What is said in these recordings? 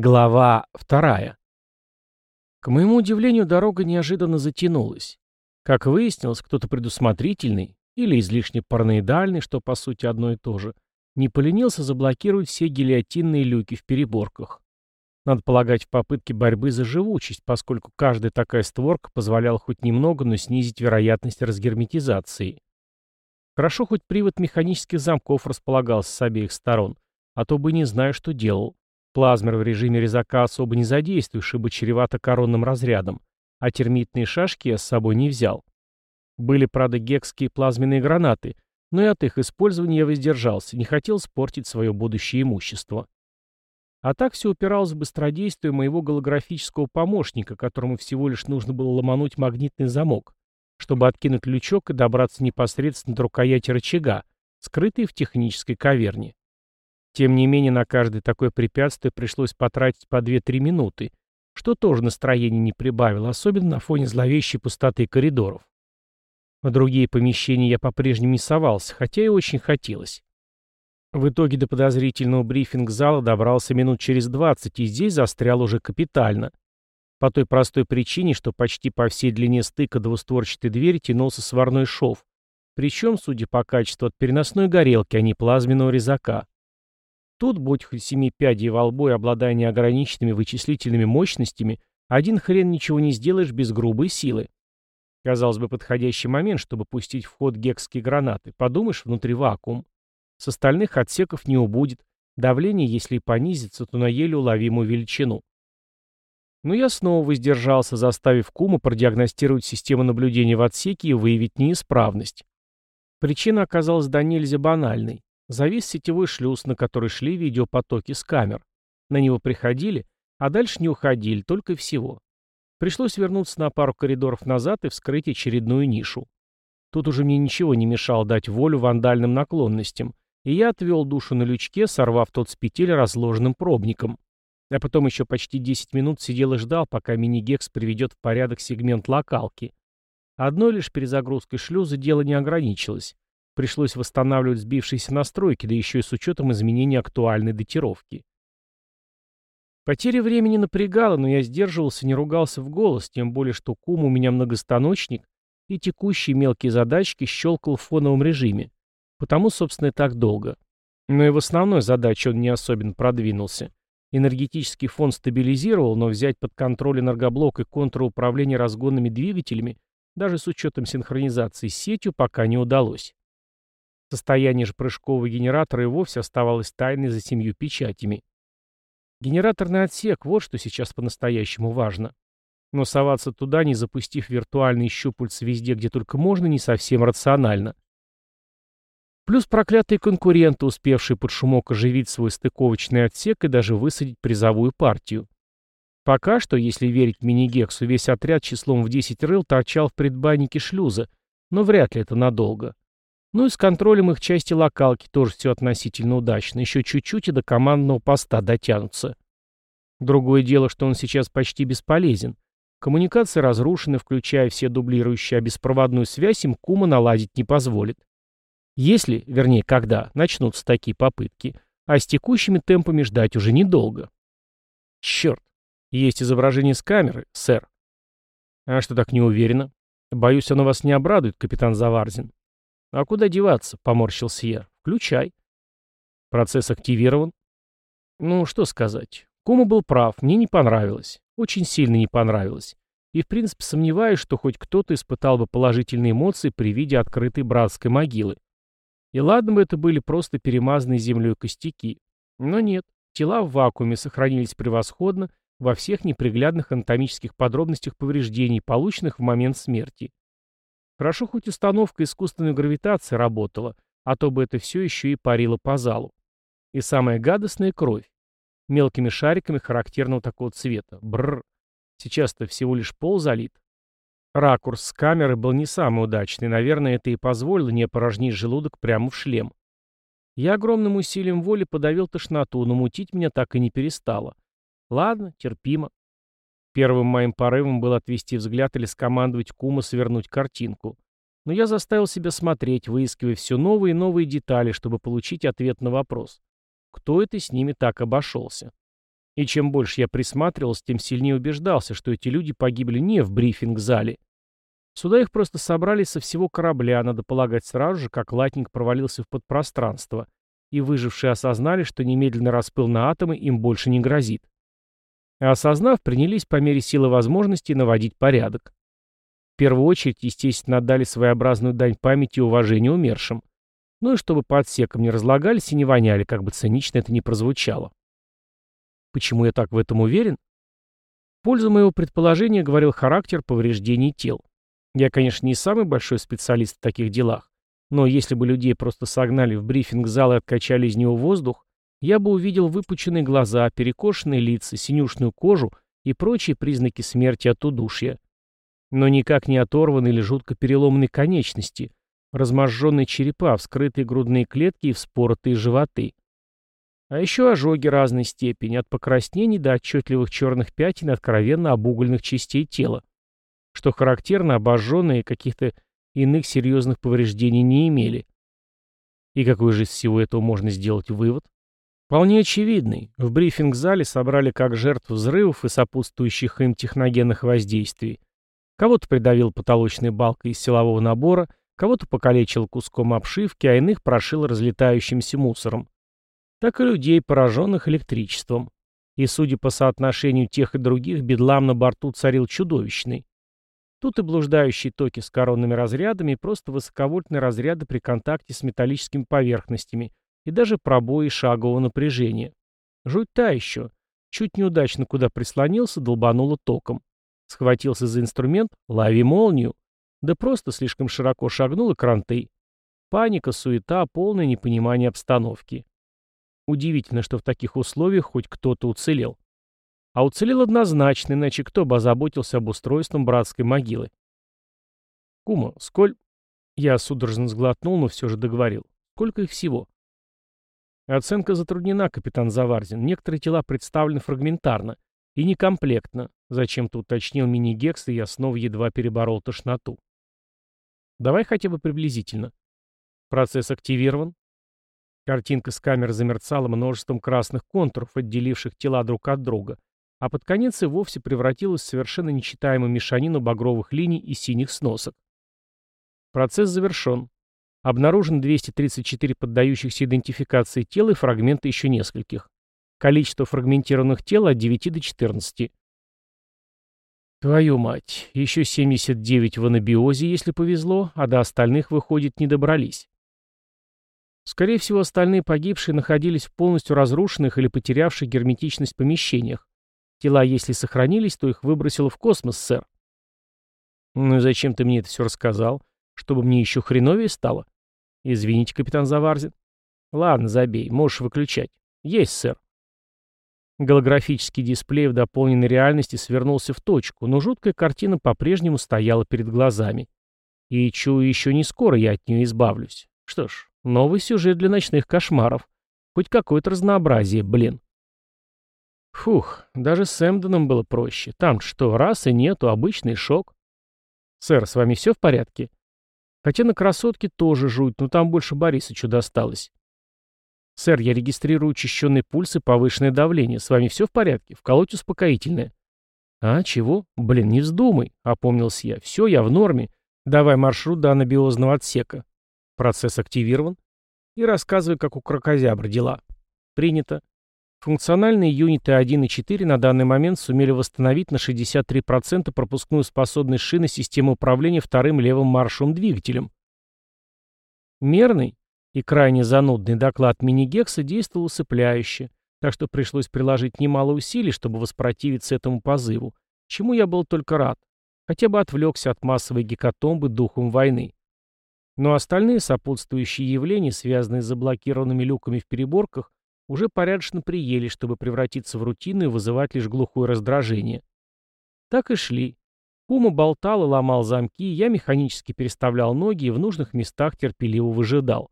Глава вторая. К моему удивлению, дорога неожиданно затянулась. Как выяснилось, кто-то предусмотрительный или излишне параноидальный, что по сути одно и то же, не поленился заблокировать все гильотинные люки в переборках. Надо полагать в попытке борьбы за живучесть, поскольку каждая такая створка позволяла хоть немного, но снизить вероятность разгерметизации. Хорошо, хоть привод механических замков располагался с обеих сторон, а то бы не знаю, что делал. Плазмер в режиме резака особо не задействуешь, ибо чревато коронным разрядом, а термитные шашки я с собой не взял. Были, правда, гекские плазменные гранаты, но и от их использования я воздержался, не хотел спортить свое будущее имущество. А так все упиралось в быстродействие моего голографического помощника, которому всего лишь нужно было ломануть магнитный замок, чтобы откинуть лючок и добраться непосредственно до рукояти рычага, скрытой в технической каверне. Тем не менее, на каждое такое препятствие пришлось потратить по 2-3 минуты, что тоже настроение не прибавило, особенно на фоне зловещей пустоты коридоров. В другие помещения я по-прежнему не совался, хотя и очень хотелось. В итоге до подозрительного брифинг-зала добрался минут через 20 и здесь застрял уже капитально. По той простой причине, что почти по всей длине стыка двустворчатой двери тянулся сварной шов, причем, судя по качеству, от переносной горелки, а не плазменного резака. Тут, будь хоть семи пядей во лбу и обладая неограниченными вычислительными мощностями, один хрен ничего не сделаешь без грубой силы. Казалось бы, подходящий момент, чтобы пустить в ход гекские гранаты. Подумаешь, внутри вакуум. С остальных отсеков не убудет. Давление, если и понизится, то на еле уловимую величину. Но я снова воздержался, заставив Кума продиагностировать систему наблюдения в отсеке и выявить неисправность. Причина оказалась до нельзя банальной. Завис сетевой шлюз, на который шли видеопотоки с камер. На него приходили, а дальше не уходили, только всего. Пришлось вернуться на пару коридоров назад и вскрыть очередную нишу. Тут уже мне ничего не мешало дать волю вандальным наклонностям, и я отвел душу на лючке, сорвав тот с петель разложенным пробником. А потом еще почти 10 минут сидел и ждал, пока мини-гекс приведет в порядок сегмент локалки. Одной лишь перезагрузкой шлюза дело не ограничилось. Пришлось восстанавливать сбившиеся настройки, да еще и с учетом изменения актуальной датировки. Потеря времени напрягала, но я сдерживался, не ругался в голос, тем более, что кум у меня многостаночник, и текущие мелкие задачки щелкал в фоновом режиме. Потому, собственно, и так долго. Но и в основной задаче он не особенно продвинулся. Энергетический фон стабилизировал, но взять под контроль энергоблок и контруправление разгонными двигателями, даже с учетом синхронизации с сетью, пока не удалось. Состояние же прыжкового генератора и вовсе оставалось тайной за семью печатями. Генераторный отсек – вот что сейчас по-настоящему важно. Но соваться туда, не запустив виртуальный щупальца везде, где только можно, не совсем рационально. Плюс проклятые конкуренты, успевшие под шумок оживить свой стыковочный отсек и даже высадить призовую партию. Пока что, если верить мини-гексу, весь отряд числом в 10 рыл торчал в предбаннике шлюза, но вряд ли это надолго. Ну и с контролем их части локалки тоже все относительно удачно. Еще чуть-чуть и до командного поста дотянутся. Другое дело, что он сейчас почти бесполезен. Коммуникации разрушены, включая все дублирующие, а беспроводную связь им Кума наладить не позволит. Если, вернее, когда, начнутся такие попытки, а с текущими темпами ждать уже недолго. Черт, есть изображение с камеры, сэр. А что так не уверенно? Боюсь, оно вас не обрадует, капитан Заварзин. «А куда деваться?» — поморщился я. «Включай». Процесс активирован. Ну, что сказать. Кума был прав, мне не понравилось. Очень сильно не понравилось. И, в принципе, сомневаюсь, что хоть кто-то испытал бы положительные эмоции при виде открытой братской могилы. И ладно бы это были просто перемазанные землей костяки. Но нет, тела в вакууме сохранились превосходно во всех неприглядных анатомических подробностях повреждений, полученных в момент смерти. Хорошо, хоть установка искусственной гравитации работала, а то бы это все еще и парило по залу. И самая гадостная — кровь. Мелкими шариками характерного такого цвета. Бррр. Сейчас-то всего лишь пол залит. Ракурс с камеры был не самый удачный, наверное, это и позволило не опорожнить желудок прямо в шлем. Я огромным усилием воли подавил тошноту, но мутить меня так и не перестало. Ладно, терпимо. Первым моим порывом был отвести взгляд или скомандовать Кума свернуть картинку. Но я заставил себя смотреть, выискивая все новые и новые детали, чтобы получить ответ на вопрос. Кто это с ними так обошелся? И чем больше я присматривался, тем сильнее убеждался, что эти люди погибли не в брифинг-зале. Сюда их просто собрали со всего корабля, надо полагать сразу же, как латник провалился в подпространство, и выжившие осознали, что немедленный распыл на атомы им больше не грозит. А осознав, принялись по мере силы возможностей наводить порядок. В первую очередь, естественно, отдали своеобразную дань памяти и уважению умершим. Ну и чтобы по отсекам не разлагались и не воняли, как бы цинично это ни прозвучало. Почему я так в этом уверен? В пользу моего предположения говорил характер повреждений тел. Я, конечно, не самый большой специалист в таких делах, но если бы людей просто согнали в брифинг-зал и откачали из него воздух, я бы увидел выпученные глаза, перекошенные лица, синюшную кожу и прочие признаки смерти от удушья. Но никак не оторванные или жутко переломанные конечности, разможженные черепа, вскрытые грудные клетки и вспоротые животы. А еще ожоги разной степени, от покраснений до отчетливых черных пятен откровенно обугленных частей тела. Что характерно, обожженные каких-то иных серьезных повреждений не имели. И какой же из всего этого можно сделать вывод? Вполне очевидный. В брифинг-зале собрали как жертв взрывов и сопутствующих им техногенных воздействий. Кого-то придавил потолочной балкой из силового набора, кого-то покалечил куском обшивки, а иных прошил разлетающимся мусором так и людей, пораженных электричеством. И, судя по соотношению тех и других, бедлам на борту царил чудовищный. Тут и блуждающие токи с коронными разрядами, и просто высоковольтные разряды при контакте с металлическими поверхностями, и даже пробои шагового напряжения. Жуть та еще. Чуть неудачно куда прислонился, долбануло током. Схватился за инструмент, лови молнию. Да просто слишком широко шагнул и кранты. Паника, суета, полное непонимание обстановки. Удивительно, что в таких условиях хоть кто-то уцелел. А уцелел однозначно, иначе кто бы озаботился об устройстве братской могилы? Кума, сколь... Я судорожно сглотнул, но все же договорил. Сколько их всего? Оценка затруднена, капитан Заварзин. Некоторые тела представлены фрагментарно и некомплектно. Зачем-то уточнил мини-гекс, и я снова едва переборол тошноту. Давай хотя бы приблизительно. Процесс активирован. Картинка с камер замерцала множеством красных контуров, отделивших тела друг от друга, а под конец и вовсе превратилась в совершенно нечитаемую мешанину багровых линий и синих сносок. Процесс завершен. Обнаружено 234 поддающихся идентификации тела и фрагменты еще нескольких. Количество фрагментированных тел от 9 до 14. Твою мать, еще 79 в анабиозе, если повезло, а до остальных, выходит, не добрались. Скорее всего, остальные погибшие находились в полностью разрушенных или потерявших герметичность помещениях. Тела, если сохранились, то их выбросило в космос, сэр. Ну и зачем ты мне это все рассказал? Чтобы мне еще хреновее стало? Извините, капитан Заварзин. Ладно, забей, можешь выключать. Есть, сэр. Голографический дисплей в дополненной реальности свернулся в точку, но жуткая картина по-прежнему стояла перед глазами. И чую, еще не скоро я от нее избавлюсь. Что ж, Новый сюжет для ночных кошмаров. Хоть какое-то разнообразие, блин. Фух, даже с Эмденом было проще. Там что, раз и нету, обычный шок. Сэр, с вами все в порядке? Хотя на красотке тоже жуть, но там больше Борисычу досталось. Сэр, я регистрирую учащенный пульс и повышенное давление. С вами все в порядке? Вколоть успокоительное. А, чего? Блин, не вздумай, опомнился я. Все, я в норме. Давай маршрут до анабиозного отсека. Процесс активирован. И рассказывай, как у крокозябра дела. Принято. Функциональные юниты 1 и 4 на данный момент сумели восстановить на 63% пропускную способность шины системы управления вторым левым маршевым двигателем. Мерный и крайне занудный доклад мини-гекса действовал усыпляюще, так что пришлось приложить немало усилий, чтобы воспротивиться этому позыву, чему я был только рад, хотя бы отвлекся от массовой гекатомбы духом войны. Но остальные сопутствующие явления, связанные с заблокированными люками в переборках, уже порядочно приели, чтобы превратиться в рутину и вызывать лишь глухое раздражение. Так и шли. Кума болтал и ломал замки, я механически переставлял ноги и в нужных местах терпеливо выжидал.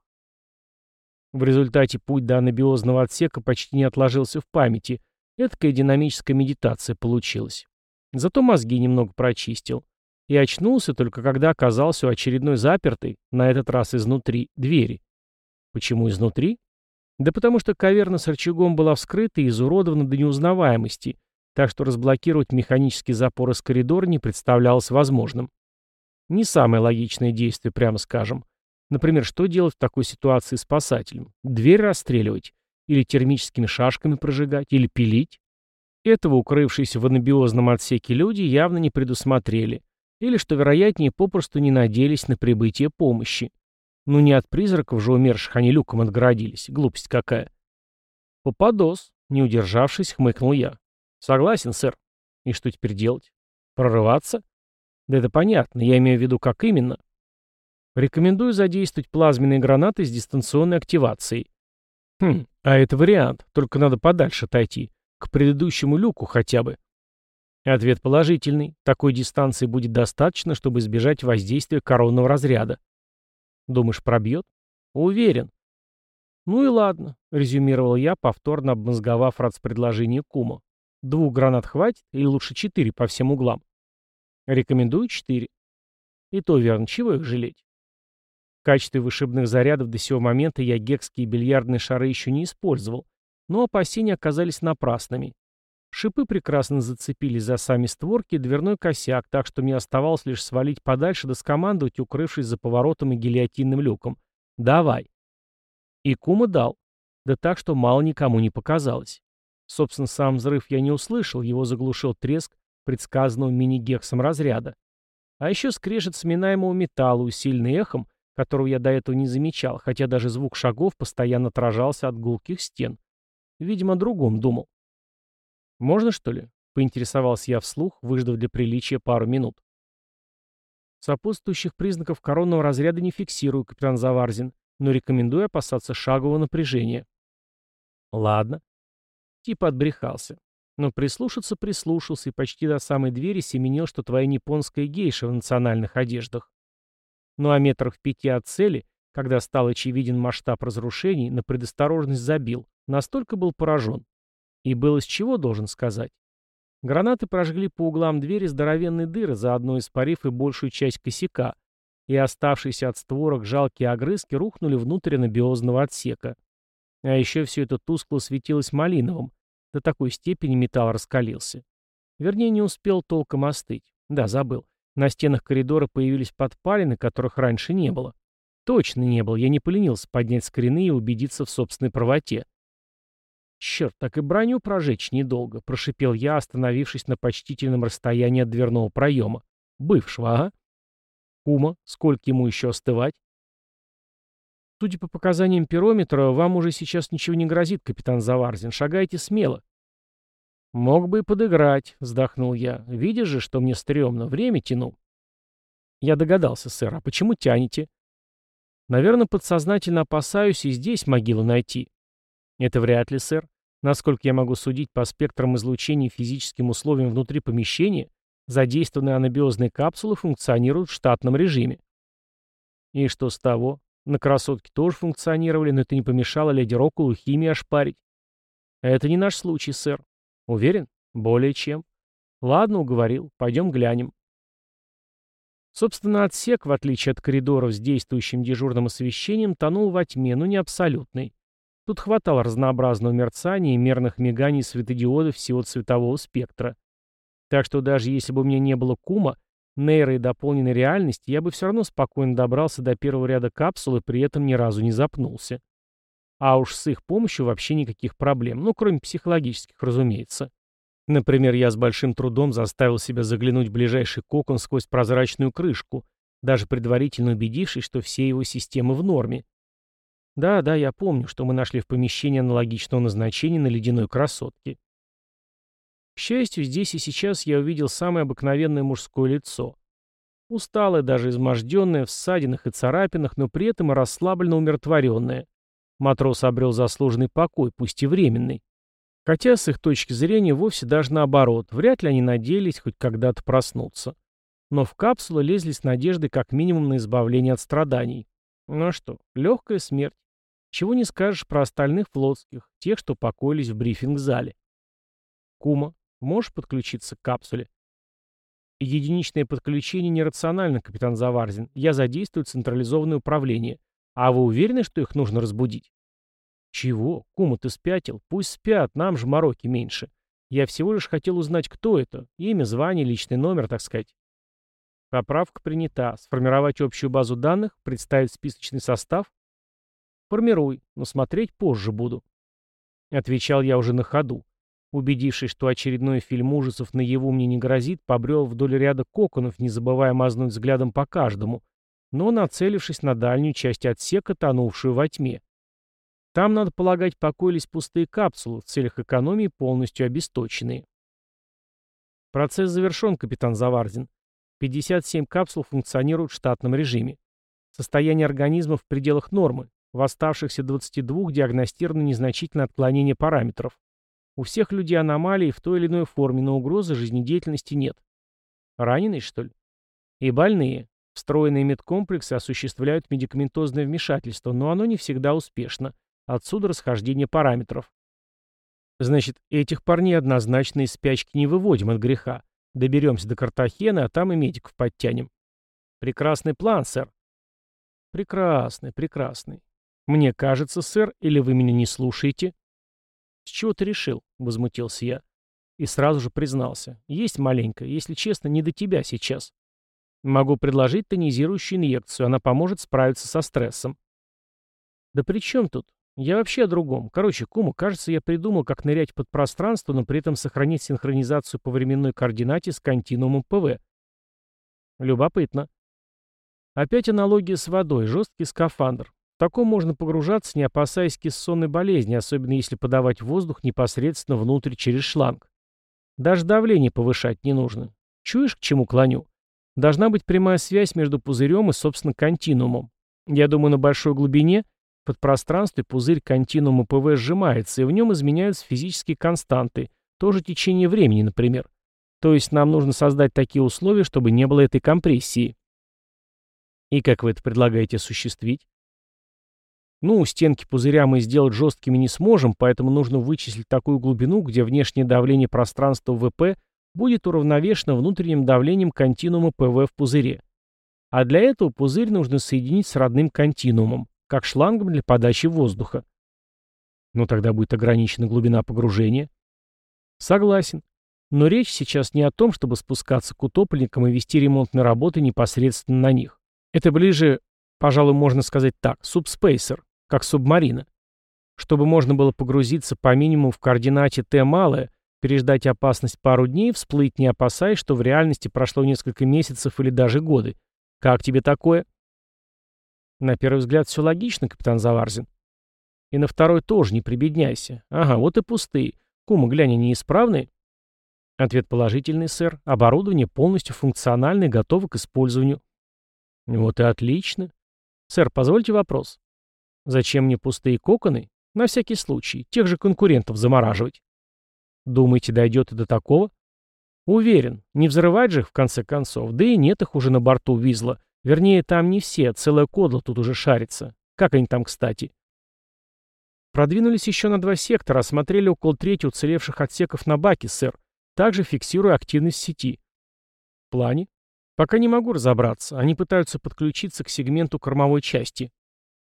В результате путь до анабиозного отсека почти не отложился в памяти. Эдакая динамическая медитация получилась. Зато мозги немного прочистил и очнулся только когда оказался у очередной запертой, на этот раз изнутри, двери. Почему изнутри? Да потому что каверна с рычагом была вскрыта и изуродована до неузнаваемости, так что разблокировать механический запор из коридора не представлялось возможным. Не самое логичное действие, прямо скажем. Например, что делать в такой ситуации спасателям? Дверь расстреливать? Или термическими шашками прожигать? Или пилить? Этого укрывшиеся в анабиозном отсеке люди явно не предусмотрели. Или, что вероятнее, попросту не надеялись на прибытие помощи. Ну не от призраков же умерших они люком отгородились. Глупость какая. Попадос, не удержавшись, хмыкнул я. Согласен, сэр. И что теперь делать? Прорываться? Да это понятно, я имею в виду, как именно. Рекомендую задействовать плазменные гранаты с дистанционной активацией. Хм, а это вариант, только надо подальше отойти. К предыдущему люку хотя бы. Ответ положительный. Такой дистанции будет достаточно, чтобы избежать воздействия коронного разряда. Думаешь, пробьет? Уверен. Ну и ладно, резюмировал я, повторно обмозговав предложение Кума. Двух гранат хватит или лучше четыре по всем углам? Рекомендую четыре. И то верно, чего их жалеть? В качестве вышибных зарядов до сего момента я гекские бильярдные шары еще не использовал, но опасения оказались напрасными. Шипы прекрасно зацепились за сами створки и дверной косяк, так что мне оставалось лишь свалить подальше да скомандовать, укрывшись за поворотом и гильотинным люком. «Давай!» И Кума дал. Да так, что мало никому не показалось. Собственно, сам взрыв я не услышал, его заглушил треск предсказанного мини-гексом разряда. А еще скрежет сминаемого металла, усиленный эхом, которого я до этого не замечал, хотя даже звук шагов постоянно отражался от гулких стен. Видимо, другом думал. «Можно, что ли?» — поинтересовался я вслух, выждав для приличия пару минут. Сопутствующих признаков коронного разряда не фиксирую, капитан Заварзин, но рекомендую опасаться шагового напряжения. Ладно. Типа отбрехался. Но прислушаться прислушался и почти до самой двери семенил, что твоя японская гейша в национальных одеждах. Ну а метрах в пяти от цели, когда стал очевиден масштаб разрушений, на предосторожность забил, настолько был поражен. И было с чего, должен сказать. Гранаты прожгли по углам двери здоровенные дыры, заодно испарив и большую часть косяка, и оставшиеся от створок жалкие огрызки рухнули внутрь анабиозного отсека. А еще все это тускло светилось малиновым. До такой степени металл раскалился. Вернее, не успел толком остыть. Да, забыл. На стенах коридора появились подпалины, которых раньше не было. Точно не было, я не поленился поднять скрины и убедиться в собственной правоте. «Черт, так и броню прожечь недолго», — прошипел я, остановившись на почтительном расстоянии от дверного проема. «Бывшего, ага». «Кума, сколько ему еще остывать?» «Судя по показаниям пирометра, вам уже сейчас ничего не грозит, капитан Заварзин. Шагайте смело». «Мог бы и подыграть», — вздохнул я. «Видишь же, что мне стрёмно. Время тяну». «Я догадался, сэр. А почему тянете?» «Наверное, подсознательно опасаюсь и здесь могилу найти». Это вряд ли, сэр. Насколько я могу судить по спектрам излучения и физическим условиям внутри помещения, задействованные анабиозные капсулы функционируют в штатном режиме. И что с того? На красотке тоже функционировали, но это не помешало леди Рокулу химии ошпарить. Это не наш случай, сэр. Уверен? Более чем. Ладно, уговорил. Пойдем глянем. Собственно, отсек, в отличие от коридоров с действующим дежурным освещением, тонул во тьме, но не абсолютной. Тут хватало разнообразного мерцания и мерных миганий светодиодов всего цветового спектра. Так что даже если бы у меня не было кума, нейро и дополненной реальности, я бы все равно спокойно добрался до первого ряда капсул и при этом ни разу не запнулся. А уж с их помощью вообще никаких проблем, ну, кроме психологических, разумеется. Например, я с большим трудом заставил себя заглянуть в ближайший кокон сквозь прозрачную крышку, даже предварительно убедившись, что все его системы в норме. Да, да, я помню, что мы нашли в помещении аналогичного назначения на ледяной красотке. К счастью, здесь и сейчас я увидел самое обыкновенное мужское лицо. Усталое, даже изможденное, в ссадинах и царапинах, но при этом и расслабленно умиротворенное. Матрос обрел заслуженный покой, пусть и временный. Хотя, с их точки зрения, вовсе даже наоборот, вряд ли они надеялись хоть когда-то проснуться. Но в капсулу лезли с надеждой как минимум на избавление от страданий. Ну а что, легкая смерть. Чего не скажешь про остальных флотских, тех, что покоились в брифинг-зале. Кума, можешь подключиться к капсуле? Единичное подключение нерационально, капитан Заварзин. Я задействую централизованное управление. А вы уверены, что их нужно разбудить? Чего? Кума, ты спятил? Пусть спят, нам же мороки меньше. Я всего лишь хотел узнать, кто это. Имя, звание, личный номер, так сказать. Поправка принята. Сформировать общую базу данных, представить списочный состав? Формируй, но смотреть позже буду. Отвечал я уже на ходу. Убедившись, что очередной фильм ужасов наяву мне не грозит, побрел вдоль ряда коконов, не забывая мазнуть взглядом по каждому, но нацелившись на дальнюю часть отсека, тонувшую во тьме. Там, надо полагать, покоились пустые капсулы, в целях экономии полностью обесточенные. Процесс завершен, капитан Заварзин. 57 капсул функционируют в штатном режиме. Состояние организма в пределах нормы. В оставшихся 22 диагностировано незначительное отклонение параметров. У всех людей аномалии в той или иной форме, но угрозы жизнедеятельности нет. Раненые, что ли? И больные. Встроенные медкомплексы осуществляют медикаментозное вмешательство, но оно не всегда успешно. Отсюда расхождение параметров. Значит, этих парней однозначно из спячки не выводим от греха. Доберемся до Картахена, а там и медиков подтянем. Прекрасный план, сэр. Прекрасный, прекрасный. Мне кажется, сэр, или вы меня не слушаете? «С чего ты решил?» — возмутился я. И сразу же признался. «Есть маленько, если честно, не до тебя сейчас. Могу предложить тонизирующую инъекцию, она поможет справиться со стрессом». «Да при чем тут? Я вообще о другом. Короче, Кума, кажется, я придумал, как нырять под пространство, но при этом сохранить синхронизацию по временной координате с континуумом ПВ». «Любопытно». Опять аналогия с водой, жесткий скафандр. В таком можно погружаться, не опасаясь кессонной болезни, особенно если подавать воздух непосредственно внутрь через шланг. Даже давление повышать не нужно. Чуешь, к чему клоню? Должна быть прямая связь между пузырем и, собственно, континуумом. Я думаю, на большой глубине под пространстве пузырь континуума ПВ сжимается, и в нем изменяются физические константы, тоже течение времени, например. То есть нам нужно создать такие условия, чтобы не было этой компрессии. И как вы это предлагаете осуществить? Ну, стенки пузыря мы сделать жесткими не сможем, поэтому нужно вычислить такую глубину, где внешнее давление пространства ВП будет уравновешено внутренним давлением континуума ПВ в пузыре. А для этого пузырь нужно соединить с родным континуумом, как шлангом для подачи воздуха. Ну тогда будет ограничена глубина погружения. Согласен. Но речь сейчас не о том, чтобы спускаться к утопленникам и вести ремонтные работы непосредственно на них. Это ближе, пожалуй, можно сказать так, субспейсер как субмарина. Чтобы можно было погрузиться по минимуму в координате Т малое, переждать опасность пару дней, всплыть не опасаясь, что в реальности прошло несколько месяцев или даже годы. Как тебе такое? На первый взгляд все логично, капитан Заварзин. И на второй тоже не прибедняйся. Ага, вот и пустые. Кума, глянь, они исправны? Ответ положительный, сэр. Оборудование полностью функциональное готово к использованию. Вот и отлично. Сэр, позвольте вопрос. Зачем мне пустые коконы? На всякий случай, тех же конкурентов замораживать. Думаете, дойдет и до такого? Уверен, не взрывать же их в конце концов, да и нет их уже на борту Визла. Вернее, там не все, целая кодла тут уже шарится. Как они там, кстати? Продвинулись еще на два сектора, осмотрели около трети уцелевших отсеков на баке, сэр, также фиксируя активность сети. В плане? Пока не могу разобраться. Они пытаются подключиться к сегменту кормовой части.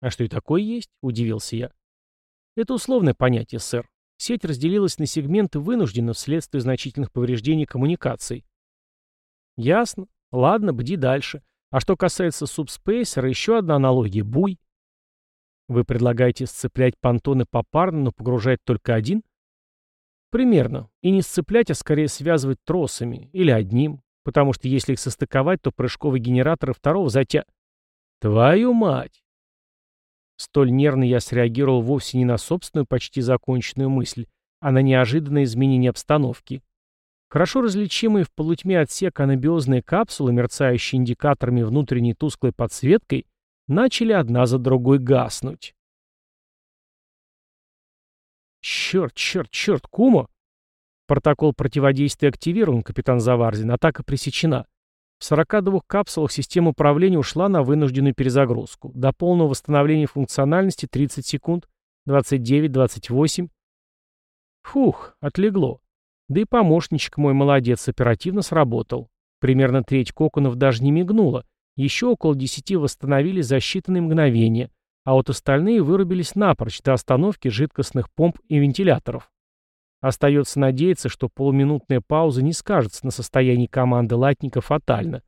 «А что и такое есть?» – удивился я. «Это условное понятие, сэр. Сеть разделилась на сегменты вынужденно вследствие значительных повреждений коммуникаций». «Ясно. Ладно, бди дальше. А что касается субспейсера, еще одна аналогия – буй». «Вы предлагаете сцеплять понтоны попарно, но погружать только один?» «Примерно. И не сцеплять, а скорее связывать тросами. Или одним. Потому что если их состыковать, то прыжковые генераторы второго затя...» «Твою мать!» Столь нервно я среагировал вовсе не на собственную почти законченную мысль, а на неожиданное изменение обстановки. Хорошо различимые в полутьме отсека анабиозные капсулы, мерцающие индикаторами внутренней тусклой подсветкой, начали одна за другой гаснуть. «Черт, черт, черт, Кумо!» Протокол противодействия активирован, капитан Заварзин, атака пресечена. В 42 капсулах система управления ушла на вынужденную перезагрузку. До полного восстановления функциональности 30 секунд, 29-28. Фух, отлегло. Да и помощничек мой молодец, оперативно сработал. Примерно треть коконов даже не мигнула. Еще около 10 восстановили за считанные мгновения. а вот остальные вырубились напрочь до остановки жидкостных помп и вентиляторов. Остается надеяться, что полуминутная пауза не скажется на состоянии команды латника фатально.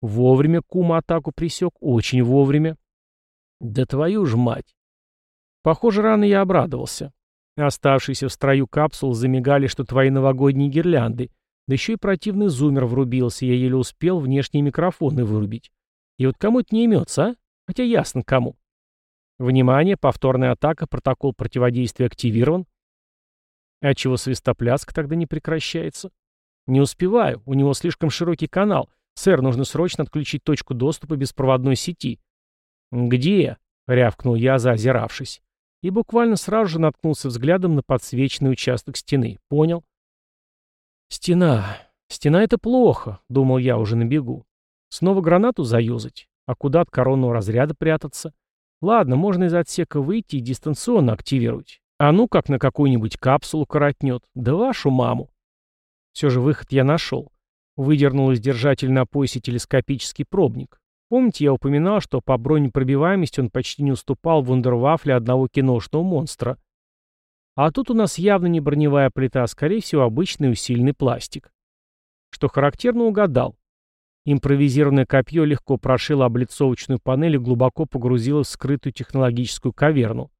Вовремя Кума атаку присек, очень вовремя. Да твою ж мать! Похоже, рано я обрадовался. Оставшиеся в строю капсул замигали, что твои новогодние гирлянды. Да еще и противный зумер врубился, я еле успел внешние микрофоны вырубить. И вот кому это не имется, а? Хотя ясно кому. Внимание, повторная атака, протокол противодействия активирован. А чего свистопляска тогда не прекращается? Не успеваю, у него слишком широкий канал. Сэр, нужно срочно отключить точку доступа беспроводной сети. Где? рявкнул я, заозиравшись. И буквально сразу же наткнулся взглядом на подсвеченный участок стены. Понял? Стена. Стена — это плохо, думал я уже на бегу. Снова гранату заюзать? А куда от коронного разряда прятаться? Ладно, можно из отсека выйти и дистанционно активировать. А ну как на какую-нибудь капсулу коротнет. Да вашу маму. Все же выход я нашел. Выдернул из держателя на поясе телескопический пробник. Помните, я упоминал, что по бронепробиваемости он почти не уступал вундервафле одного киношного монстра. А тут у нас явно не броневая плита, а скорее всего обычный усиленный пластик. Что характерно угадал. Импровизированное копье легко прошило облицовочную панель и глубоко погрузило в скрытую технологическую каверну.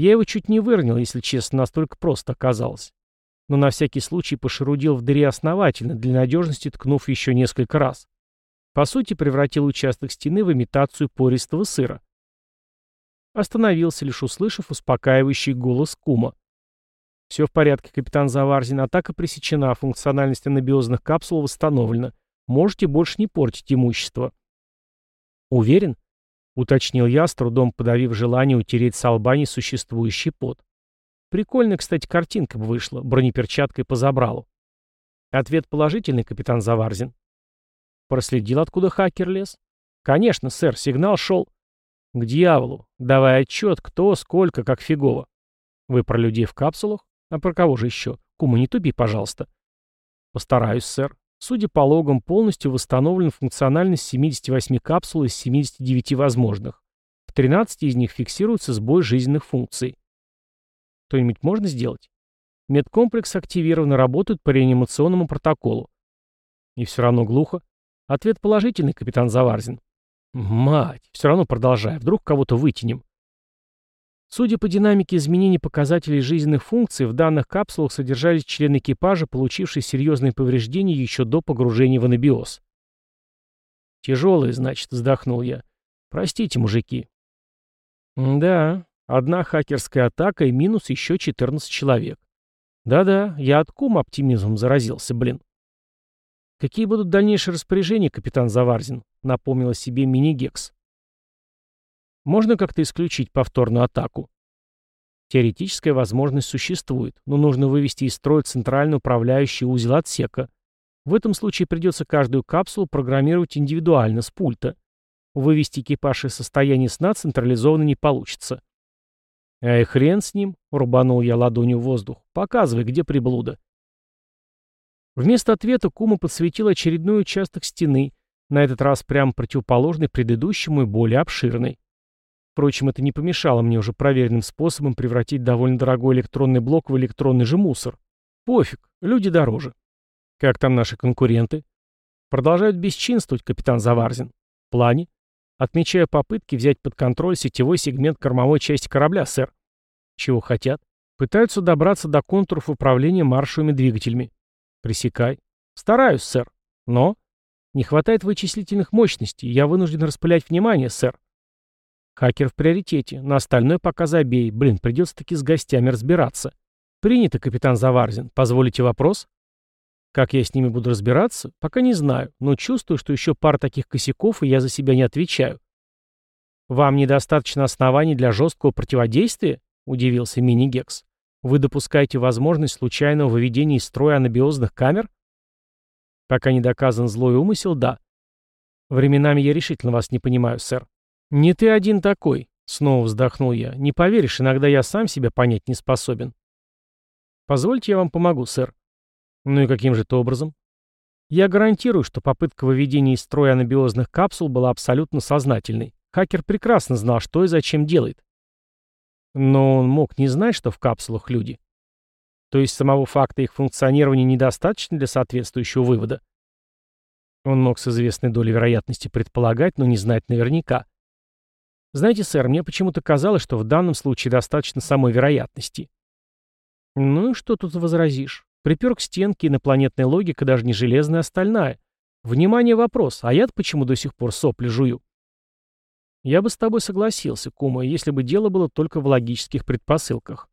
Я его чуть не выронил, если честно, настолько просто оказалось. Но на всякий случай пошерудил в дыре основательно, для надежности ткнув еще несколько раз. По сути, превратил участок стены в имитацию пористого сыра. Остановился, лишь услышав успокаивающий голос кума. «Все в порядке, капитан Заварзин. Атака пресечена, функциональность анабиозных капсул восстановлена. Можете больше не портить имущество». «Уверен?» — уточнил я, с трудом подавив желание утереть с лба несуществующий пот. Прикольная, кстати, картинка бы вышла, бронеперчаткой по забралу. Ответ положительный, капитан Заварзин. Проследил, откуда хакер лез? Конечно, сэр, сигнал шел. К дьяволу. Давай отчет, кто, сколько, как фигово. Вы про людей в капсулах? А про кого же еще? Кума, не тупи, пожалуйста. Постараюсь, сэр. Судя по логам, полностью восстановлена функциональность 78 капсул из 79 возможных. В 13 из них фиксируется сбой жизненных функций. Что-нибудь можно сделать? Медкомплекс активирован и работает по реанимационному протоколу. И все равно глухо. Ответ положительный, капитан Заварзин. Мать, все равно продолжай, вдруг кого-то вытянем. Судя по динамике изменений показателей жизненных функций, в данных капсулах содержались члены экипажа, получившие серьезные повреждения еще до погружения в анабиоз. «Тяжелые, значит», — вздохнул я. «Простите, мужики». «Да, одна хакерская атака и минус еще 14 человек. Да-да, я от кум оптимизмом заразился, блин». «Какие будут дальнейшие распоряжения, капитан Заварзин?» — напомнила себе мини-гекс. Можно как-то исключить повторную атаку? Теоретическая возможность существует, но нужно вывести из строя центральный управляющий узел отсека. В этом случае придется каждую капсулу программировать индивидуально с пульта. Вывести экипаж из состояния сна централизованно не получится. «Эй, хрен с ним!» — рубанул я ладонью в воздух. «Показывай, где приблуда». Вместо ответа Кума подсветил очередной участок стены, на этот раз прямо противоположный предыдущему и более обширный. Впрочем, это не помешало мне уже проверенным способом превратить довольно дорогой электронный блок в электронный же мусор. Пофиг, люди дороже. Как там наши конкуренты? Продолжают бесчинствовать, капитан Заварзин. В плане? Отмечаю попытки взять под контроль сетевой сегмент кормовой части корабля, сэр. Чего хотят? Пытаются добраться до контуров управления маршевыми двигателями. Пресекай. Стараюсь, сэр. Но? Не хватает вычислительных мощностей. Я вынужден распылять внимание, сэр. Хакер в приоритете. На остальное пока забей. Блин, придется таки с гостями разбираться. Принято, капитан Заварзин. Позволите вопрос? Как я с ними буду разбираться? Пока не знаю, но чувствую, что еще пара таких косяков, и я за себя не отвечаю. Вам недостаточно оснований для жесткого противодействия? Удивился мини-гекс. Вы допускаете возможность случайного выведения из строя анабиозных камер? Пока не доказан злой умысел, да. Временами я решительно вас не понимаю, сэр. «Не ты один такой», — снова вздохнул я. «Не поверишь, иногда я сам себя понять не способен». «Позвольте, я вам помогу, сэр». «Ну и каким же то образом?» «Я гарантирую, что попытка выведения из строя анабиозных капсул была абсолютно сознательной. Хакер прекрасно знал, что и зачем делает. Но он мог не знать, что в капсулах люди. То есть самого факта их функционирования недостаточно для соответствующего вывода. Он мог с известной долей вероятности предполагать, но не знать наверняка. Знаете, сэр, мне почему-то казалось, что в данном случае достаточно самой вероятности. Ну и что тут возразишь? Припер к стенке инопланетная логика даже не железная, а стальная. Внимание, вопрос, а я-то почему до сих пор сопли жую? Я бы с тобой согласился, Кума, если бы дело было только в логических предпосылках.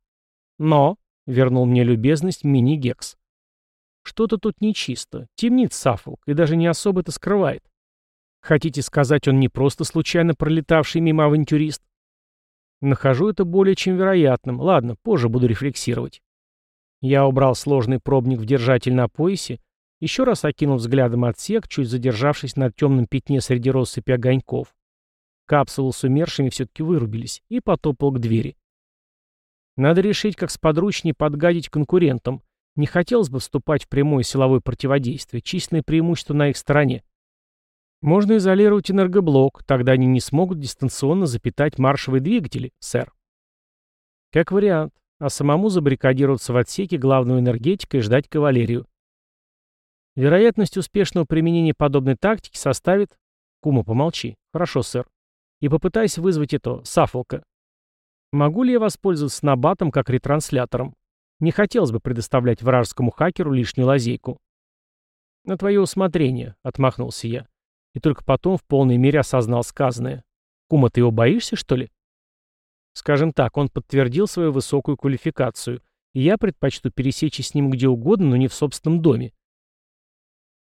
Но, — вернул мне любезность мини-гекс, — что-то тут нечисто, темнит Саффолк и даже не особо это скрывает. Хотите сказать, он не просто случайно пролетавший мимо авантюрист? Нахожу это более чем вероятным. Ладно, позже буду рефлексировать. Я убрал сложный пробник в держатель на поясе, еще раз окинул взглядом отсек, чуть задержавшись на темном пятне среди россыпи огоньков. Капсулы с умершими все-таки вырубились, и потопал к двери. Надо решить, как сподручнее подгадить конкурентам. Не хотелось бы вступать в прямое силовое противодействие, численное преимущество на их стороне. Можно изолировать энергоблок, тогда они не смогут дистанционно запитать маршевые двигатели, сэр. Как вариант а самому забаррикадироваться в отсеке главного энергетика и ждать кавалерию. Вероятность успешного применения подобной тактики составит... Кума, помолчи. Хорошо, сэр. И попытайся вызвать это, Сафолка. Могу ли я воспользоваться набатом как ретранслятором? Не хотелось бы предоставлять вражескому хакеру лишнюю лазейку. На твое усмотрение, отмахнулся я. И только потом в полной мере осознал сказанное. Кума, ты его боишься, что ли? Скажем так, он подтвердил свою высокую квалификацию, и я предпочту пересечь с ним где угодно, но не в собственном доме.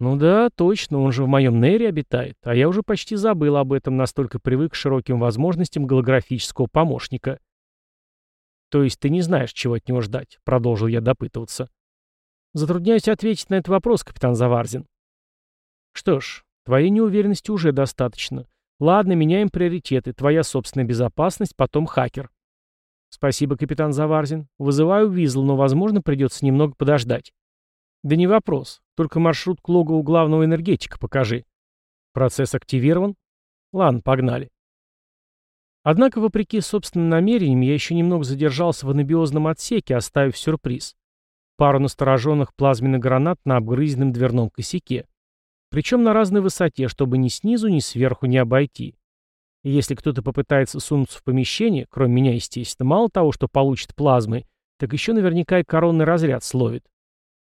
Ну да, точно, он же в моем Нере обитает, а я уже почти забыл об этом, настолько привык к широким возможностям голографического помощника. То есть ты не знаешь, чего от него ждать, продолжил я допытываться. Затрудняюсь ответить на этот вопрос, капитан Заварзин. Что ж, твоей неуверенности уже достаточно. Ладно, меняем приоритеты. Твоя собственная безопасность, потом хакер. Спасибо, капитан Заварзин. Вызываю Визл, но, возможно, придется немного подождать. Да не вопрос. Только маршрут к логову главного энергетика покажи. Процесс активирован? Ладно, погнали. Однако, вопреки собственным намерениям, я еще немного задержался в анабиозном отсеке, оставив сюрприз. Пару настороженных плазменных гранат на обгрызенном дверном косяке. Причем на разной высоте, чтобы ни снизу, ни сверху не обойти. И если кто-то попытается сунуться в помещение, кроме меня, естественно, мало того, что получит плазмы, так еще наверняка и коронный разряд словит.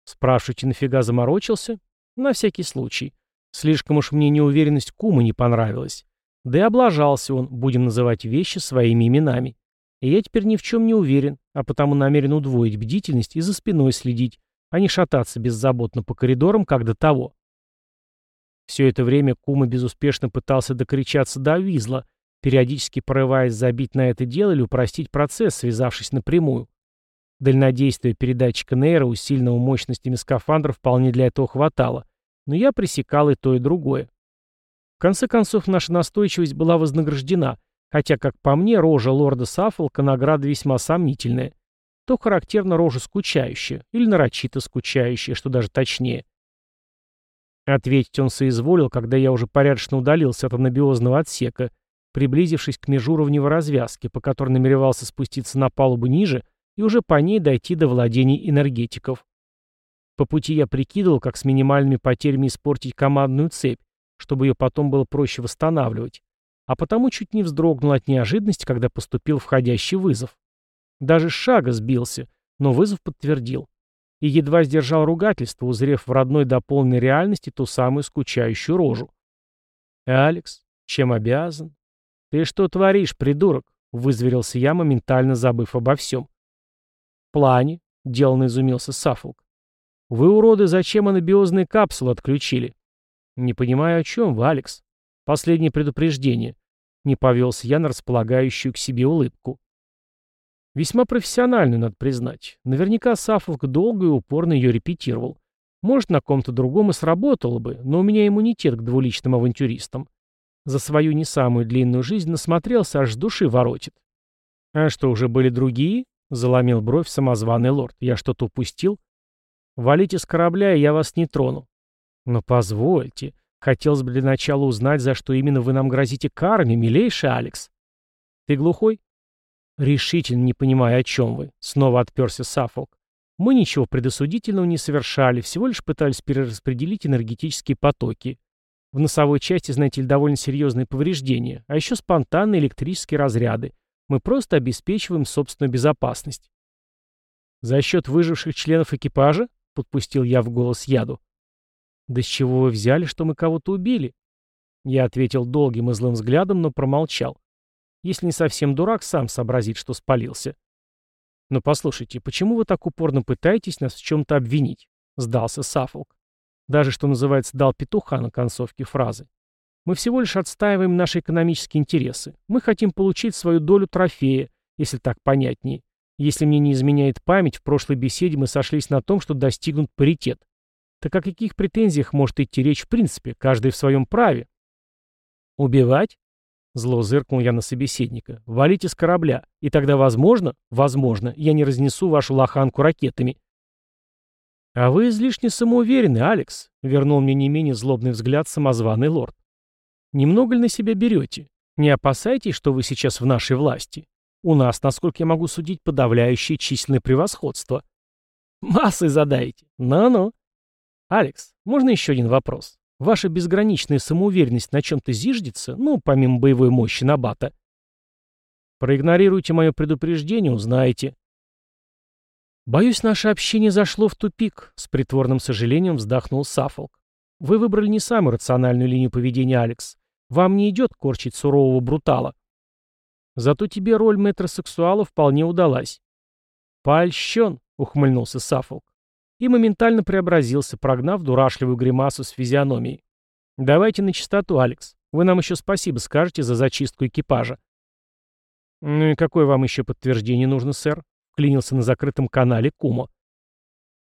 Спрашиваете, нафига заморочился? На всякий случай. Слишком уж мне неуверенность кума не понравилась. Да и облажался он, будем называть вещи своими именами. И я теперь ни в чем не уверен, а потому намерен удвоить бдительность и за спиной следить, а не шататься беззаботно по коридорам, как до того. Все это время Кума безуспешно пытался докричаться до Визла, периодически порываясь забить на это дело или упростить процесс, связавшись напрямую. Дальнодействие передатчика Нейра, усиленного мощностями скафандра, вполне для этого хватало, но я пресекал и то, и другое. В конце концов, наша настойчивость была вознаграждена, хотя, как по мне, рожа лорда Саффолка награда весьма сомнительная. То характерно рожа скучающая, или нарочито скучающая, что даже точнее. Ответить он соизволил, когда я уже порядочно удалился от анабиозного отсека, приблизившись к межуровневой развязке, по которой намеревался спуститься на палубу ниже и уже по ней дойти до владений энергетиков. По пути я прикидывал, как с минимальными потерями испортить командную цепь, чтобы ее потом было проще восстанавливать, а потому чуть не вздрогнул от неожиданности, когда поступил входящий вызов. Даже с шага сбился, но вызов подтвердил и едва сдержал ругательство, узрев в родной дополненной реальности ту самую скучающую рожу. «Алекс, чем обязан?» «Ты что творишь, придурок?» — вызверился я, моментально забыв обо всем. «В плане?» — деланно изумился Саффолк. «Вы, уроды, зачем анабиозные капсулы отключили?» «Не понимаю, о чем вы, Алекс. Последнее предупреждение». Не повелся я на располагающую к себе улыбку. Весьма профессиональную, надо признать. Наверняка Сафовк долго и упорно ее репетировал. Может, на ком-то другом и сработало бы, но у меня иммунитет к двуличным авантюристам. За свою не самую длинную жизнь насмотрелся, аж с души воротит. «А что, уже были другие?» — заломил бровь самозваный лорд. «Я что-то упустил?» «Валите с корабля, и я вас не трону». «Но позвольте. Хотелось бы для начала узнать, за что именно вы нам грозите карами, милейший Алекс. Ты глухой? Решительно не понимаю, о чем вы. Снова отперся Саффолк. Мы ничего предосудительного не совершали, всего лишь пытались перераспределить энергетические потоки. В носовой части, знаете ли, довольно серьезные повреждения, а еще спонтанные электрические разряды. Мы просто обеспечиваем собственную безопасность. «За счет выживших членов экипажа?» — подпустил я в голос яду. «Да с чего вы взяли, что мы кого-то убили?» Я ответил долгим и злым взглядом, но промолчал. Если не совсем дурак, сам сообразит, что спалился. «Но послушайте, почему вы так упорно пытаетесь нас в чем-то обвинить?» — сдался Сафолк. Даже, что называется, дал петуха на концовке фразы. Мы всего лишь отстаиваем наши экономические интересы. Мы хотим получить свою долю трофея, если так понятнее. Если мне не изменяет память, в прошлой беседе мы сошлись на том, что достигнут паритет. Так о каких претензиях может идти речь в принципе, каждый в своем праве? Убивать? Зло зыркнул я на собеседника. Валите с корабля, и тогда, возможно, возможно, я не разнесу вашу лоханку ракетами. «А вы излишне самоуверены, Алекс», — вернул мне не менее злобный взгляд самозваный лорд. «Немного ли на себя берете? Не опасайтесь, что вы сейчас в нашей власти. У нас, насколько я могу судить, подавляющее численное превосходство. Массой задаете. Ну-ну. Алекс, можно еще один вопрос? Ваша безграничная самоуверенность на чем-то зиждется, ну, помимо боевой мощи Набата? Проигнорируйте мое предупреждение, узнаете. «Боюсь, наше общение зашло в тупик», — с притворным сожалением вздохнул Саффолк. «Вы выбрали не самую рациональную линию поведения, Алекс. Вам не идет корчить сурового брутала. Зато тебе роль метросексуала вполне удалась». «Польщен», — ухмыльнулся Саффолк. И моментально преобразился, прогнав дурашливую гримасу с физиономией. «Давайте на чистоту, Алекс. Вы нам еще спасибо скажете за зачистку экипажа». «Ну и какое вам еще подтверждение нужно, сэр?» Вклинился на закрытом канале Кумо.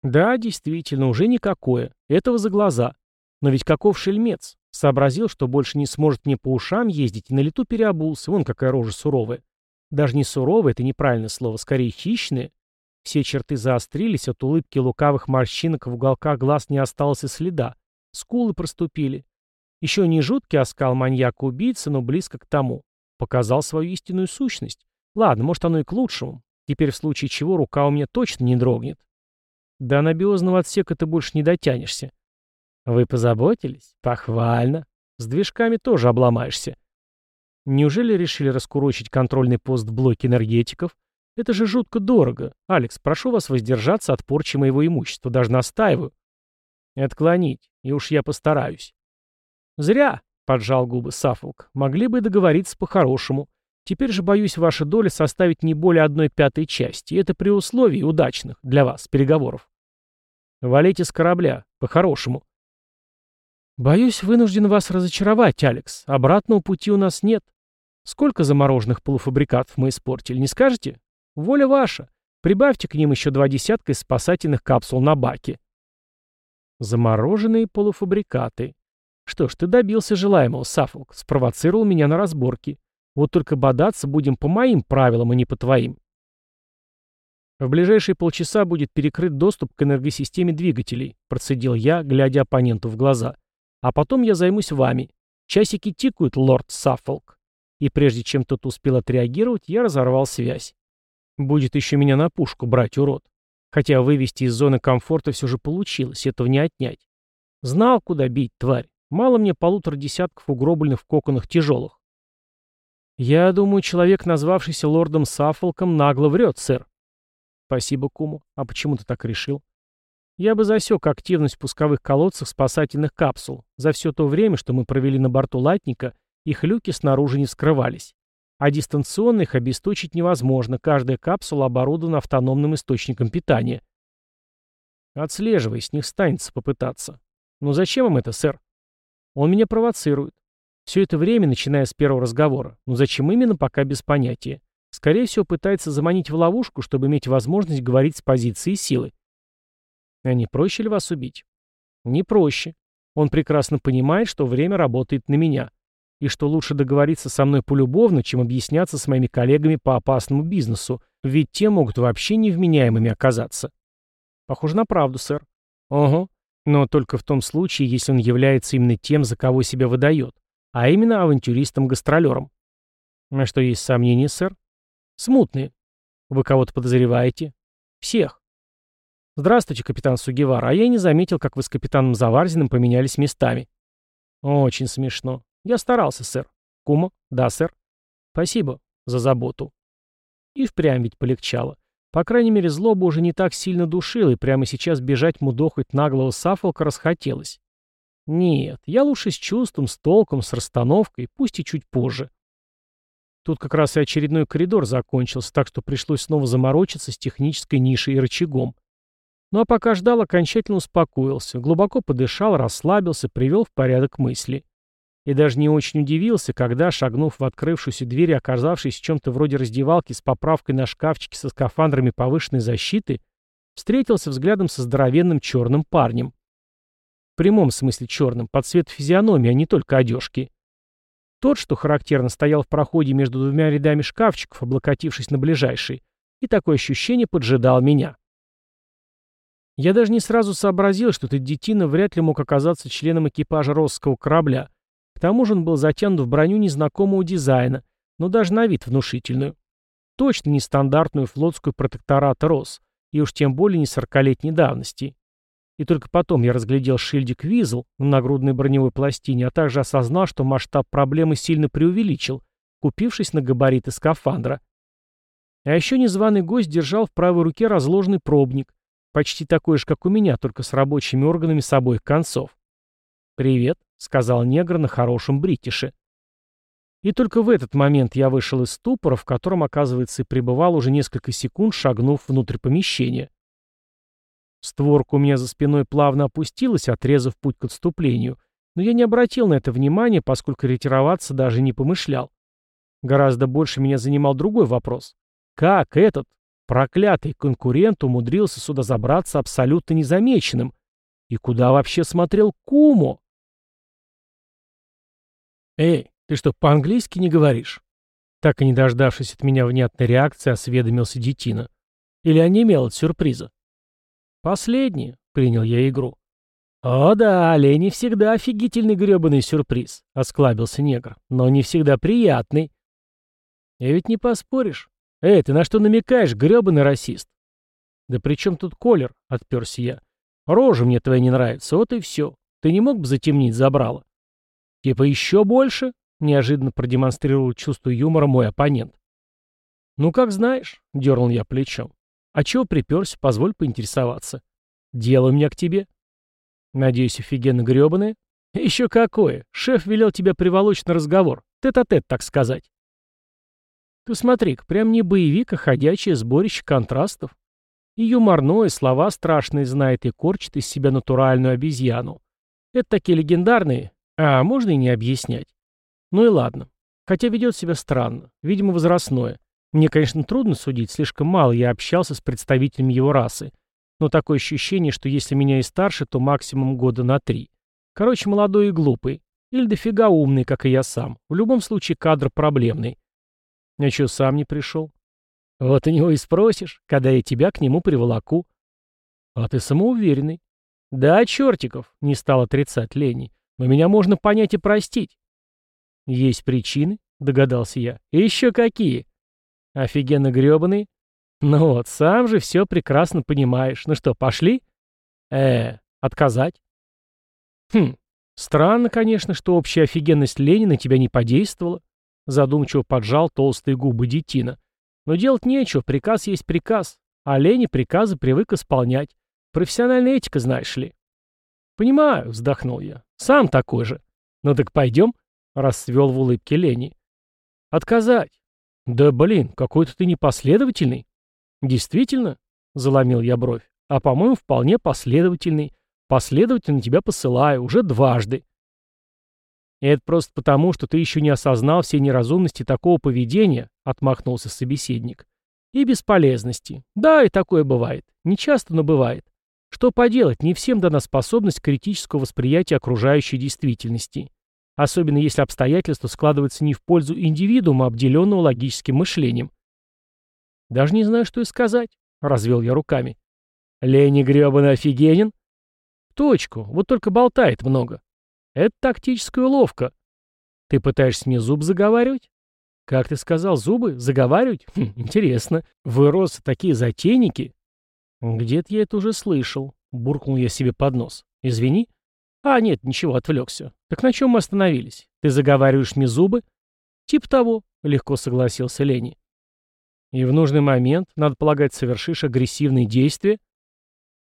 Да, действительно, уже никакое. Этого за глаза. Но ведь каков шельмец? Сообразил, что больше не сможет мне по ушам ездить, и на лету переобулся. Вон какая рожа суровая. Даже не суровая, это неправильное слово, скорее хищная. Все черты заострились, от улыбки лукавых морщинок в уголках глаз не осталось и следа. Скулы проступили. Еще не жуткий оскал маньяка-убийцы, но близко к тому. Показал свою истинную сущность. Ладно, может, оно и к лучшему. Теперь в случае чего рука у меня точно не дрогнет. До анабиозного отсека ты больше не дотянешься. Вы позаботились? Похвально. С движками тоже обломаешься. Неужели решили раскурочить контрольный пост в блоке энергетиков? Это же жутко дорого. Алекс, прошу вас воздержаться от порчи моего имущества. Даже настаиваю. Отклонить. И уж я постараюсь. Зря, поджал губы Сафолк. Могли бы договориться по-хорошему. Теперь же, боюсь, ваша доля составит не более одной пятой части, и это при условии удачных для вас переговоров. Валите с корабля, по-хорошему. Боюсь, вынужден вас разочаровать, Алекс. Обратного пути у нас нет. Сколько замороженных полуфабрикатов мы испортили, не скажете? Воля ваша. Прибавьте к ним еще два десятка из спасательных капсул на баке. Замороженные полуфабрикаты. Что ж, ты добился желаемого, Саффолк, спровоцировал меня на разборки. Вот только бодаться будем по моим правилам, а не по твоим. В ближайшие полчаса будет перекрыт доступ к энергосистеме двигателей, процедил я, глядя оппоненту в глаза. А потом я займусь вами. Часики тикают, лорд Саффолк. И прежде чем тот успел отреагировать, я разорвал связь. Будет еще меня на пушку брать, урод. Хотя вывести из зоны комфорта все же получилось, этого не отнять. Знал, куда бить, тварь. Мало мне полутора десятков угробленных в коконах тяжелых. «Я думаю, человек, назвавшийся лордом Саффолком, нагло врет, сэр». «Спасибо, Куму. А почему ты так решил?» «Я бы засек активность в пусковых колодцах спасательных капсул. За все то время, что мы провели на борту латника, их люки снаружи не скрывались. А дистанционно их обесточить невозможно, каждая капсула оборудована автономным источником питания». «Отслеживай, с них станется попытаться». «Ну зачем им это, сэр?» «Он меня провоцирует. Все это время, начиная с первого разговора. Но зачем именно, пока без понятия. Скорее всего, пытается заманить в ловушку, чтобы иметь возможность говорить с позиции силы. А не проще ли вас убить? Не проще. Он прекрасно понимает, что время работает на меня. И что лучше договориться со мной полюбовно, чем объясняться с моими коллегами по опасному бизнесу, ведь те могут вообще невменяемыми оказаться. Похоже на правду, сэр. Ого. Но только в том случае, если он является именно тем, за кого себя выдает, а именно авантюристом-гастролером. На что есть сомнения, сэр? Смутные. Вы кого-то подозреваете? Всех. Здравствуйте, капитан Сугивара. А я не заметил, как вы с капитаном Заварзиным поменялись местами. Очень смешно. Я старался, сэр. Кума? Да, сэр. Спасибо за заботу. И впрямь ведь полегчало. По крайней мере, злоба уже не так сильно душила, и прямо сейчас бежать мудохать наглого Сафолка расхотелось. Нет, я лучше с чувством, с толком, с расстановкой, пусть и чуть позже. Тут как раз и очередной коридор закончился, так что пришлось снова заморочиться с технической нишей и рычагом. Ну а пока ждал, окончательно успокоился, глубоко подышал, расслабился, привел в порядок мысли. И даже не очень удивился, когда, шагнув в открывшуюся дверь и оказавшись в чем-то вроде раздевалки с поправкой на шкафчики со скафандрами повышенной защиты, встретился взглядом со здоровенным черным парнем. В прямом смысле черным, под цвет физиономии, а не только одежки. Тот, что характерно, стоял в проходе между двумя рядами шкафчиков, облокотившись на ближайший, и такое ощущение поджидал меня. Я даже не сразу сообразил, что этот детина вряд ли мог оказаться членом экипажа росского корабля, к тому же он был затянут в броню незнакомого дизайна, но даже на вид внушительную. Точно не стандартную флотскую протектората РОС, и уж тем более не сорокалетней давности. И только потом я разглядел шильдик Визл на нагрудной броневой пластине, а также осознал, что масштаб проблемы сильно преувеличил, купившись на габариты скафандра. А еще незваный гость держал в правой руке разложенный пробник, почти такой же, как у меня, только с рабочими органами с обоих концов. «Привет», — сказал негр на хорошем бритише. И только в этот момент я вышел из ступора, в котором, оказывается, и пребывал уже несколько секунд, шагнув внутрь помещения. Створка у меня за спиной плавно опустилась, отрезав путь к отступлению, но я не обратил на это внимания, поскольку ретироваться даже не помышлял. Гораздо больше меня занимал другой вопрос. Как этот проклятый конкурент умудрился сюда забраться абсолютно незамеченным? И куда вообще смотрел Кумо? «Эй, ты что, по-английски не говоришь?» Так и не дождавшись от меня внятной реакции, осведомился Детина. Или онемел от сюрприза? «Последнее», — принял я игру. «О да, олени всегда офигительный гребаный сюрприз», — осклабился негр, — «но не всегда приятный». «И ведь не поспоришь. Эй, ты на что намекаешь, гребаный расист?» «Да при чем тут колер?» — отперся я. «Рожа мне твоя не нравится, вот и все. Ты не мог бы затемнить забрало?» «Типа еще больше?» — неожиданно продемонстрировал чувство юмора мой оппонент. «Ну, как знаешь», — дернул я плечом. «А чего приперся, позволь поинтересоваться. Дело у меня к тебе». «Надеюсь, офигенно гребаное?» «Еще какое! Шеф велел тебя приволочь на разговор. Тет-а-тет, -тет, так сказать». «Ты смотри прям не боевик, а ходячее сборище контрастов. И юморное, слова страшные знает, и корчит из себя натуральную обезьяну. Это такие легендарные, а можно и не объяснять. Ну и ладно. Хотя ведет себя странно. Видимо, возрастное. Мне, конечно, трудно судить, слишком мало я общался с представителями его расы. Но такое ощущение, что если меня и старше, то максимум года на три. Короче, молодой и глупый. Или дофига умный, как и я сам. В любом случае, кадр проблемный. А что, сам не пришел? Вот у него и спросишь, когда я тебя к нему приволоку. А ты самоуверенный. Да, чертиков, не стал отрицать Лени. Но меня можно понять и простить. Есть причины, догадался я. И еще какие? Офигенно гребаный. Ну вот, сам же все прекрасно понимаешь. Ну что, пошли? Э, отказать? Хм, странно, конечно, что общая офигенность Ленина тебя не подействовала. Задумчиво поджал толстые губы детина. Но делать нечего, приказ есть приказ. А Лени приказы привык исполнять. Профессиональная этика, знаешь ли. «Понимаю», — вздохнул я. «Сам такой же». «Ну так пойдем?» — расцвел в улыбке Лени. «Отказать». «Да блин, какой-то ты непоследовательный». «Действительно?» — заломил я бровь. «А, по-моему, вполне последовательный. Последовательно тебя посылаю, уже дважды». «И это просто потому, что ты еще не осознал всей неразумности такого поведения», — отмахнулся собеседник. «И бесполезности. Да, и такое бывает. Не часто, но бывает. Что поделать, не всем дана способность критического восприятия окружающей действительности. Особенно если обстоятельства складываются не в пользу индивидуума, обделенного логическим мышлением. «Даже не знаю, что и сказать», — развел я руками. «Лени гребаный офигенен?» точку, вот только болтает много. Это тактическая уловка. Ты пытаешься мне зуб заговаривать? Как ты сказал, зубы? Заговаривать? Хм, интересно. Вы, Росса, такие затейники? Где-то я это уже слышал. Буркнул я себе под нос. Извини. А, нет, ничего, отвлекся. Так на чем мы остановились? Ты заговариваешь мне зубы? Тип того, легко согласился Лени. И в нужный момент, надо полагать, совершишь агрессивные действия?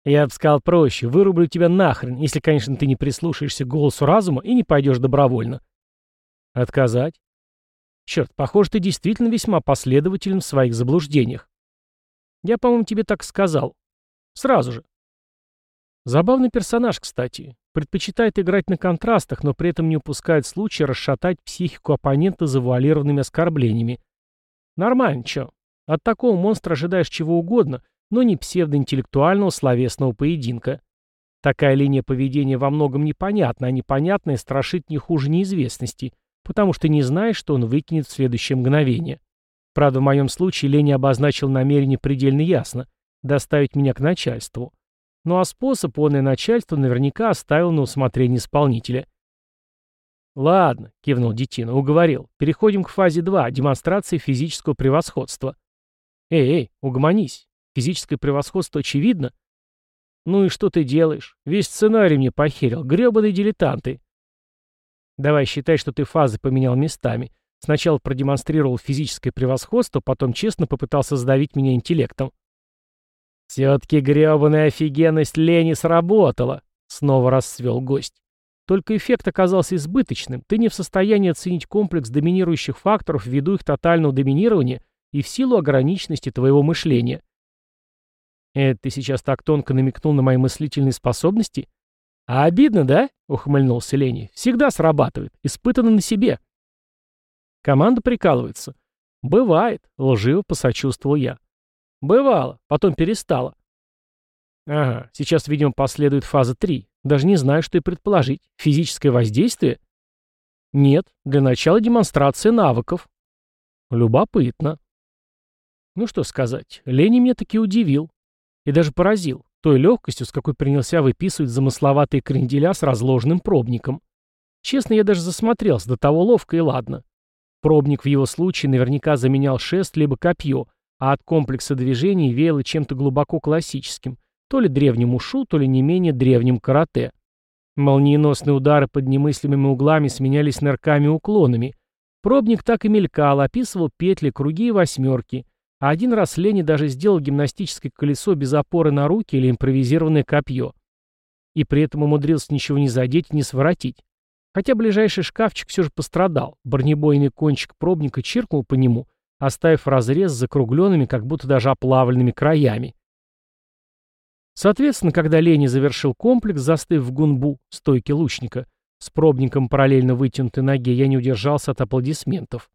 Я бы сказал проще, вырублю тебя нахрен, если, конечно, ты не прислушаешься к голосу разума и не пойдешь добровольно. Отказать? Черт, похоже, ты действительно весьма последователен в своих заблуждениях. Я, по-моему, тебе так сказал. Сразу же. Забавный персонаж, кстати. Предпочитает играть на контрастах, но при этом не упускает случая расшатать психику оппонента завуалированными оскорблениями. Нормально, чё. От такого монстра ожидаешь чего угодно, но не псевдоинтеллектуального словесного поединка. Такая линия поведения во многом непонятна, а непонятное страшит не хуже неизвестности — потому что не знаешь, что он выкинет в следующее мгновение. Правда, в моем случае Леня обозначил намерение предельно ясно – доставить меня к начальству. Ну а способ он и начальство наверняка оставил на усмотрение исполнителя. «Ладно», — кивнул Детина, уговорил. «Переходим к фазе 2, демонстрации физического превосходства». «Эй, эй, угомонись. Физическое превосходство очевидно?» «Ну и что ты делаешь? Весь сценарий мне похерил. Гребаные дилетанты. Давай считай, что ты фазы поменял местами. Сначала продемонстрировал физическое превосходство, потом честно попытался сдавить меня интеллектом. «Все-таки гребаная офигенность лени сработала», — снова расцвел гость. «Только эффект оказался избыточным. Ты не в состоянии оценить комплекс доминирующих факторов ввиду их тотального доминирования и в силу ограниченности твоего мышления». «Это ты сейчас так тонко намекнул на мои мыслительные способности?» «А обидно, да?» — ухмыльнулся Лени. «Всегда срабатывает. Испытано на себе». Команда прикалывается. «Бывает», — лживо посочувствовал я. «Бывало, потом перестало». «Ага, сейчас, видимо, последует фаза 3. Даже не знаю, что и предположить. Физическое воздействие?» «Нет, для начала демонстрация навыков». «Любопытно». Ну что сказать, Лени меня таки удивил. И даже поразил той легкостью, с какой принялся выписывать замысловатые кренделя с разложенным пробником. Честно, я даже засмотрелся, до того ловко и ладно. Пробник в его случае наверняка заменял шест либо копье, а от комплекса движений веяло чем-то глубоко классическим, то ли древним ушу, то ли не менее древним карате. Молниеносные удары под немыслимыми углами сменялись нырками и уклонами. Пробник так и мелькал, описывал петли, круги и восьмерки, а один раз Лени даже сделал гимнастическое колесо без опоры на руки или импровизированное копье. И при этом умудрился ничего не задеть и не своротить. Хотя ближайший шкафчик все же пострадал. Бронебойный кончик пробника чиркнул по нему, оставив разрез с закругленными, как будто даже оплавленными краями. Соответственно, когда Лени завершил комплекс, застыв в гунбу, стойки лучника, с пробником параллельно вытянутой ноге, я не удержался от аплодисментов.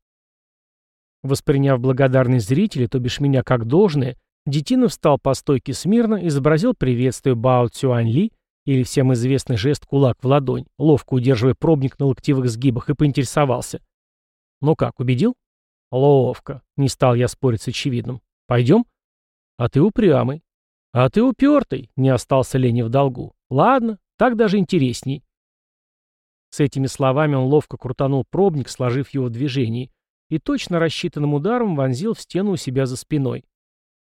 Восприняв благодарность зрителей, то бишь меня как должное, Детинов встал по стойке смирно, изобразил приветствие Бао Цюань Ли, или всем известный жест кулак в ладонь, ловко удерживая пробник на локтевых сгибах, и поинтересовался. «Ну как, убедил?» «Ловко», — не стал я спорить с очевидным. «Пойдем?» «А ты упрямый». «А ты упертый», — не остался Леня в долгу. «Ладно, так даже интересней». С этими словами он ловко крутанул пробник, сложив его в движении, и точно рассчитанным ударом вонзил в стену у себя за спиной.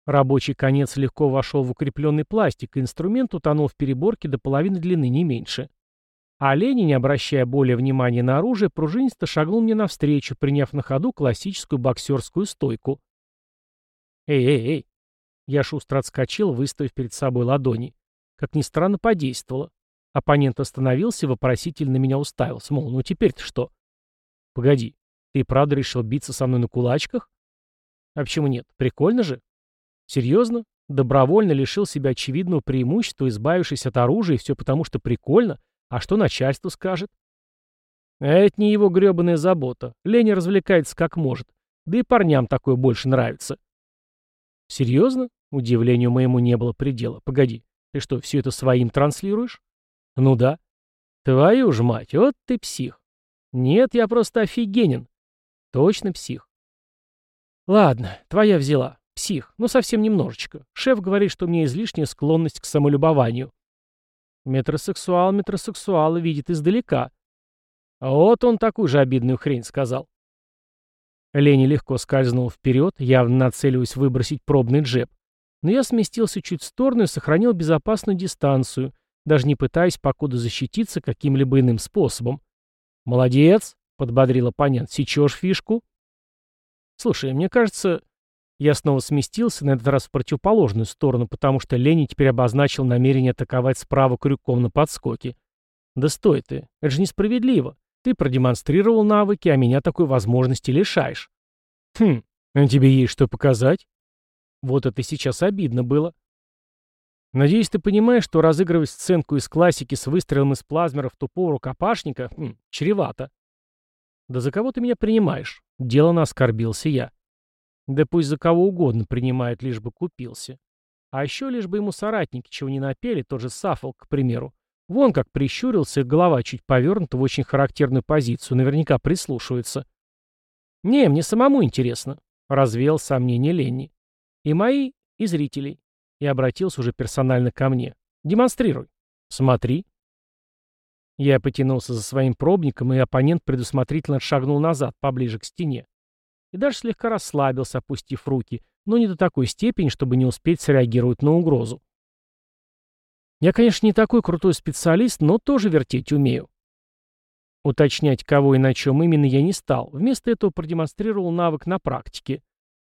Рабочий конец легко вошел в укрепленный пластик, и инструмент утонул в переборке до половины длины, не меньше. А Леня, не обращая более внимания на оружие, пружинисто шагнул мне навстречу, приняв на ходу классическую боксерскую стойку. «Эй-эй-эй!» Я шустро отскочил, выставив перед собой ладони. Как ни странно, подействовало. Оппонент остановился и вопросительно меня уставился, мол, ну теперь-то что? «Погоди, ты правда решил биться со мной на кулачках? А почему нет? Прикольно же. Серьезно? Добровольно лишил себя очевидного преимущества, избавившись от оружия, и все потому, что прикольно? А что начальство скажет? Это не его гребаная забота. Леня развлекается как может. Да и парням такое больше нравится. Серьезно? Удивлению моему не было предела. Погоди, ты что, все это своим транслируешь? Ну да. Твою ж мать, вот ты псих. Нет, я просто офигенен. Точно псих. Ладно, твоя взяла. Псих, но ну, совсем немножечко. Шеф говорит, что у меня излишняя склонность к самолюбованию. Метросексуал метросексуала видит издалека. А вот он такую же обидную хрень сказал. Лени легко скользнул вперед, явно нацеливаясь выбросить пробный джеб. Но я сместился чуть в сторону и сохранил безопасную дистанцию, даже не пытаясь покуда защититься каким-либо иным способом. «Молодец!» — подбодрил оппонент. «Сечешь фишку?» «Слушай, мне кажется...» Я снова сместился, на этот раз в противоположную сторону, потому что Лени теперь обозначил намерение атаковать справа крюком на подскоке. «Да стой ты, это же несправедливо. Ты продемонстрировал навыки, а меня такой возможности лишаешь». «Хм, а тебе есть что показать?» Вот это сейчас обидно было. Надеюсь, ты понимаешь, что разыгрывать сценку из классики с выстрелом из плазмеров тупого рукопашника хм, чревато. Да за кого ты меня принимаешь? Делано оскорбился я. Да пусть за кого угодно принимает, лишь бы купился. А еще лишь бы ему соратники чего не напели, тот же Саффолк, к примеру. Вон как прищурился, голова чуть повернута в очень характерную позицию, наверняка прислушивается. «Не, мне самому интересно», — развеял сомнение Ленни. «И мои, и зрителей и обратился уже персонально ко мне. «Демонстрируй. Смотри». Я потянулся за своим пробником, и оппонент предусмотрительно шагнул назад, поближе к стене. И даже слегка расслабился, опустив руки, но не до такой степени, чтобы не успеть среагировать на угрозу. Я, конечно, не такой крутой специалист, но тоже вертеть умею. Уточнять, кого и на чем именно, я не стал. Вместо этого продемонстрировал навык на практике.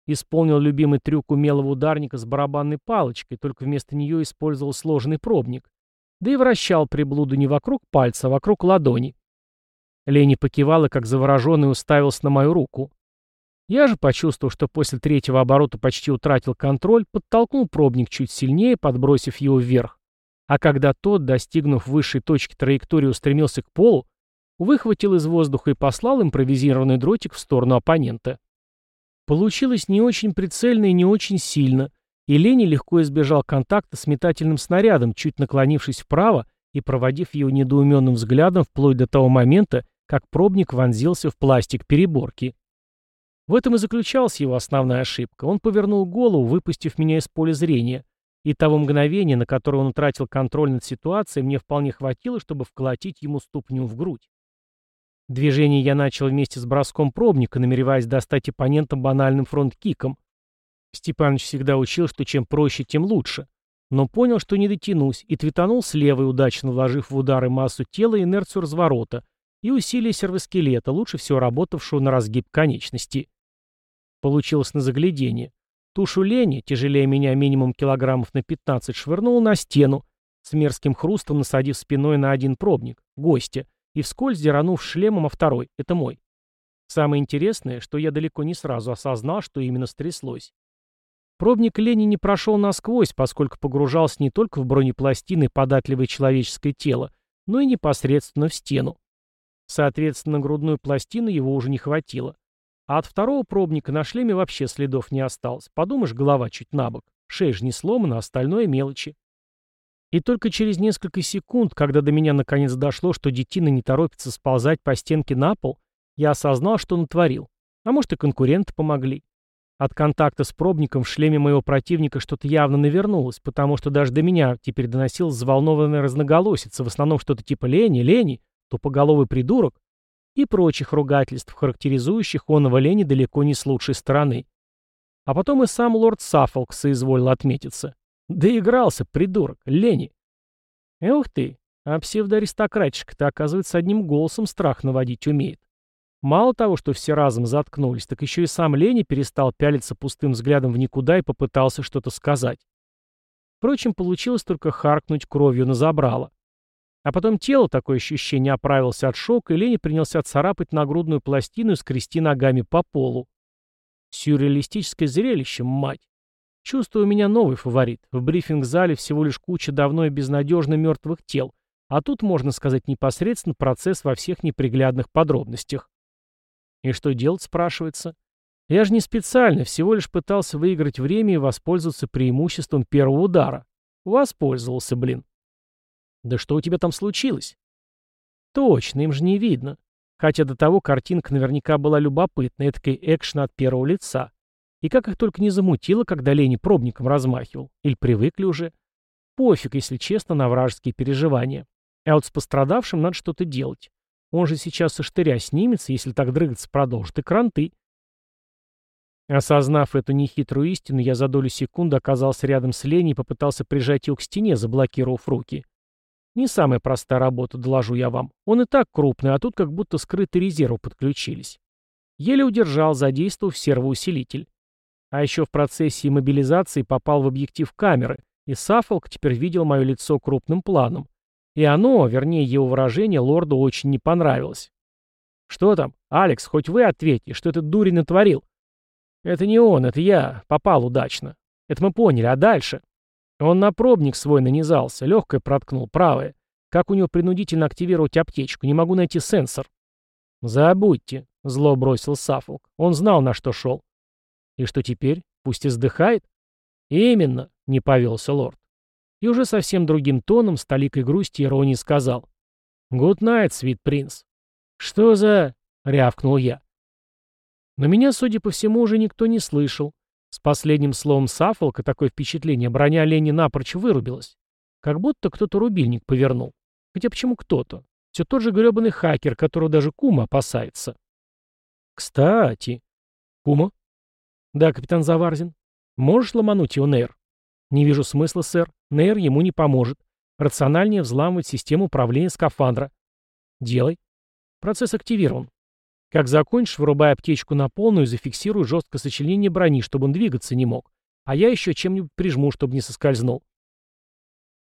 Исполнил любимый трюк умелого ударника с барабанной палочкой, только вместо нее использовал сложный пробник. Да и вращал приблуду не вокруг пальца, а вокруг ладони. Лени покивал и, как завороженный, уставился на мою руку. Я же, почувствовав, что после третьего оборота почти утратил контроль, подтолкнул пробник чуть сильнее, подбросив его вверх. А когда тот, достигнув высшей точки траектории, устремился к полу, выхватил из воздуха и послал импровизированный дротик в сторону оппонента. Получилось не очень прицельно и не очень сильно, и Лени легко избежал контакта с метательным снарядом, чуть наклонившись вправо и проводив его недоуменным взглядом вплоть до того момента, как пробник вонзился в пластик переборки. В этом и заключалась его основная ошибка. Он повернул голову, выпустив меня из поля зрения, и того мгновения, на которое он утратил контроль над ситуацией, мне вполне хватило, чтобы вколотить ему ступню в грудь. Движение я начал вместе с броском пробника, намереваясь достать оппонента банальным фронт-киком. Степаныч всегда учил, что чем проще, тем лучше. Но понял, что не дотянусь, и твитанул с левой, удачно вложив в удары массу тела и инерцию разворота, и усилие сервоскелета, лучше всего работавшего на разгиб конечности. Получилось на заглядение. Тушу лени, тяжелее меня минимум килограммов на 15, швырнул на стену, с мерзким хрустом насадив спиной на один пробник, гостя, и вскользь деранув шлемом, а второй — это мой. Самое интересное, что я далеко не сразу осознал, что именно стряслось. Пробник Лени не прошел насквозь, поскольку погружался не только в бронепластины податливое человеческое тело, но и непосредственно в стену. Соответственно, грудную пластину его уже не хватило. А от второго пробника на шлеме вообще следов не осталось. Подумаешь, голова чуть набок. Шея же не сломана, остальное мелочи. И только через несколько секунд, когда до меня наконец дошло, что детина не торопится сползать по стенке на пол, я осознал, что натворил. А может и конкуренты помогли. От контакта с пробником в шлеме моего противника что-то явно навернулось, потому что даже до меня теперь доносилась взволнованная разноголосица, в основном что-то типа «Лени, Лени», «Тупоголовый придурок» и прочих ругательств, характеризующих оного Лени далеко не с лучшей стороны. А потом и сам лорд Саффолк соизволил отметиться. Доигрался, придурок, лени. Ух ты, а псевдоаристократчик-то, оказывается, одним голосом страх наводить умеет. Мало того, что все разом заткнулись, так еще и сам Лени перестал пялиться пустым взглядом в никуда и попытался что-то сказать. Впрочем, получилось только харкнуть кровью на забрало. А потом тело, такое ощущение, оправился от шока, и Лени принялся царапать нагрудную пластину и скрести ногами по полу. Сюрреалистическое зрелище, мать. Чувствую, у меня новый фаворит. В брифинг-зале всего лишь куча давно и безнадежно мертвых тел, а тут, можно сказать, непосредственно процесс во всех неприглядных подробностях. И что делать, спрашивается? Я же не специально, всего лишь пытался выиграть время и воспользоваться преимуществом первого удара. Воспользовался, блин. Да что у тебя там случилось? Точно, им же не видно. Хотя до того картинка наверняка была любопытной, этакой экшен от первого лица. И как их только не замутило, когда Лени пробником размахивал. Или привыкли уже. пофиг, если честно, на вражеские переживания. А вот с пострадавшим надо что-то делать. Он же сейчас со штыря снимется, если так дрыгаться продолжит, и кранты. Осознав эту нехитрую истину, я за долю секунды оказался рядом с Леней и попытался прижать его к стене, заблокировав руки. Не самая простая работа, доложу я вам. Он и так крупный, а тут как будто скрытые резервы подключились. Еле удержал, задействовав сервоусилитель. А еще в процессе иммобилизации попал в объектив камеры, и Саффолк теперь видел мое лицо крупным планом. И оно, вернее его выражение, лорду очень не понравилось. «Что там? Алекс, хоть вы ответьте, что этот дурень натворил?» «Это не он, это я. Попал удачно. Это мы поняли. А дальше?» Он на пробник свой нанизался, легкое проткнул, правое. Как у него принудительно активировать аптечку? Не могу найти сенсор. «Забудьте», — зло бросил Саффолк. Он знал, на что шел. «И что теперь? Пусть издыхает?» «Именно», — не повелся лорд. И уже совсем другим тоном, с толикой грусти и иронии сказал. «Good night, свит принц». «Что за...» — рявкнул я. Но меня, судя по всему, уже никто не слышал. С последним словом Сафолка такое впечатление броня Лени напрочь вырубилась. Как будто кто-то рубильник повернул. Хотя почему кто-то? Все тот же гребаный хакер, которого даже Кума опасается. Кстати. Кума? Да, капитан Заварзин. Можешь ломануть его, Нейр? Не вижу смысла, сэр. Нейр ему не поможет. Рациональнее взламывать систему управления скафандра. Делай. Процесс активирован. Как закончишь, вырубай аптечку на полную и зафиксируй жесткое сочленение брони, чтобы он двигаться не мог. А я еще чем-нибудь прижму, чтобы не соскользнул.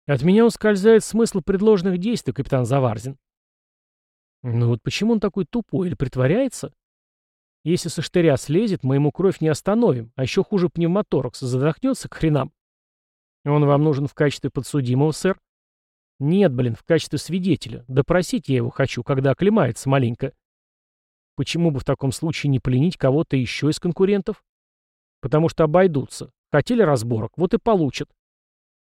От меня ускользает смысл предложенных действий, капитан Заварзин. Ну вот почему он такой тупой или притворяется? Если со штыря слезет, мы ему кровь не остановим, а еще хуже пневмоторакс, задохнется к хренам. Он вам нужен в качестве подсудимого, сэр? Нет, блин, в качестве свидетеля. Допросить я его хочу, когда оклемается маленько. Почему бы в таком случае не пленить кого-то еще из конкурентов? Потому что обойдутся. Хотели разборок, вот и получат.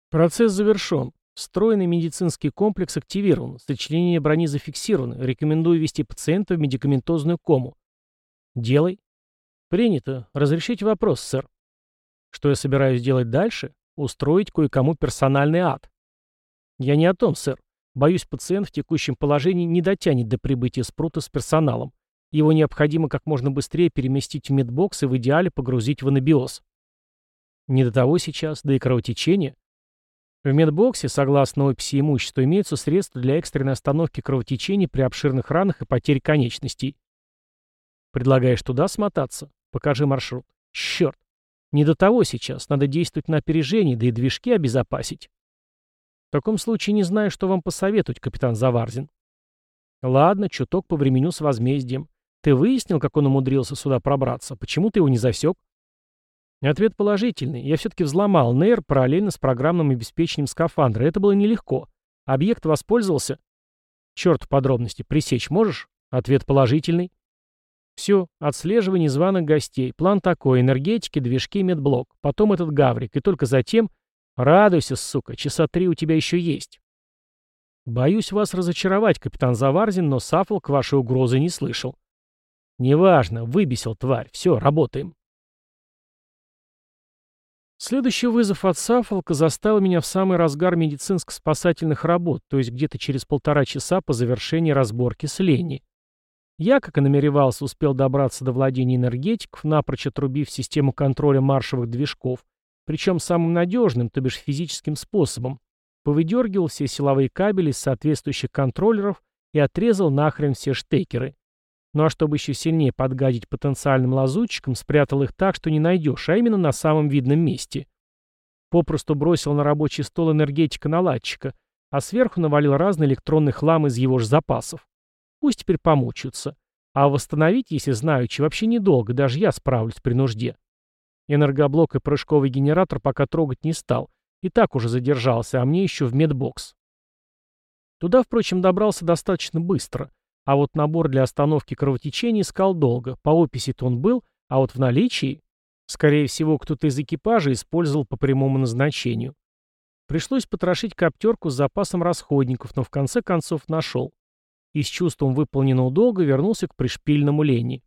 Процесс завершен. Встроенный медицинский комплекс активирован. Сочленение брони зафиксировано. Рекомендую ввести пациента в медикаментозную кому. Делай. Принято. Разрешите вопрос, сэр. Что я собираюсь делать дальше? Устроить кое-кому персональный ад. Я не о том, сэр. Боюсь, пациент в текущем положении не дотянет до прибытия спрута с персоналом. Его необходимо как можно быстрее переместить в медбокс и в идеале погрузить в анабиоз. Не до того сейчас, да и кровотечение. В медбоксе, согласно описи имущества, имеются средства для экстренной остановки кровотечений при обширных ранах и потере конечностей. Предлагаешь туда смотаться? Покажи маршрут. Черт. Не до того сейчас. Надо действовать на опережение, да и движки обезопасить. В таком случае не знаю, что вам посоветовать, капитан Заварзин. Ладно, чуток по времени с возмездием. Ты выяснил, как он умудрился сюда пробраться? Почему ты его не засек? Ответ положительный. Я все-таки взломал нейр параллельно с программным обеспечением скафандра. Это было нелегко. Объект воспользовался... Черт подробности. Пресечь можешь? Ответ положительный. Все. Отслеживание званых гостей. План такой. Энергетики, движки, медблок. Потом этот гаврик. И только затем... Радуйся, сука. Часа три у тебя еще есть. Боюсь вас разочаровать, капитан Заварзин, но Саффолк вашей угрозы не слышал. «Неважно, выбесил тварь. Все, работаем». Следующий вызов от Сафолка заставил меня в самый разгар медицинско-спасательных работ, то есть где-то через полтора часа по завершении разборки с Ленни. Я, как и намеревался, успел добраться до владения энергетиков, напрочь отрубив систему контроля маршевых движков, причем самым надежным, то бишь физическим способом. Повыдергивал все силовые кабели из соответствующих контроллеров и отрезал нахрен все штекеры. Ну а чтобы еще сильнее подгадить потенциальным лазутчикам, спрятал их так, что не найдешь, а именно на самом видном месте. Попросту бросил на рабочий стол энергетика-наладчика, а сверху навалил разный электронный хлам из его же запасов. Пусть теперь помучаются. А восстановить, если знаючи, вообще недолго, даже я справлюсь при нужде. Энергоблок и прыжковый генератор пока трогать не стал. И так уже задержался, а мне еще в медбокс. Туда, впрочем, добрался достаточно быстро. А вот набор для остановки кровотечения искал долго. По описи-то он был, а вот в наличии... Скорее всего, кто-то из экипажа использовал по прямому назначению. Пришлось потрошить коптерку с запасом расходников, но в конце концов нашел. И с чувством выполненного долга вернулся к пришпильному Лене.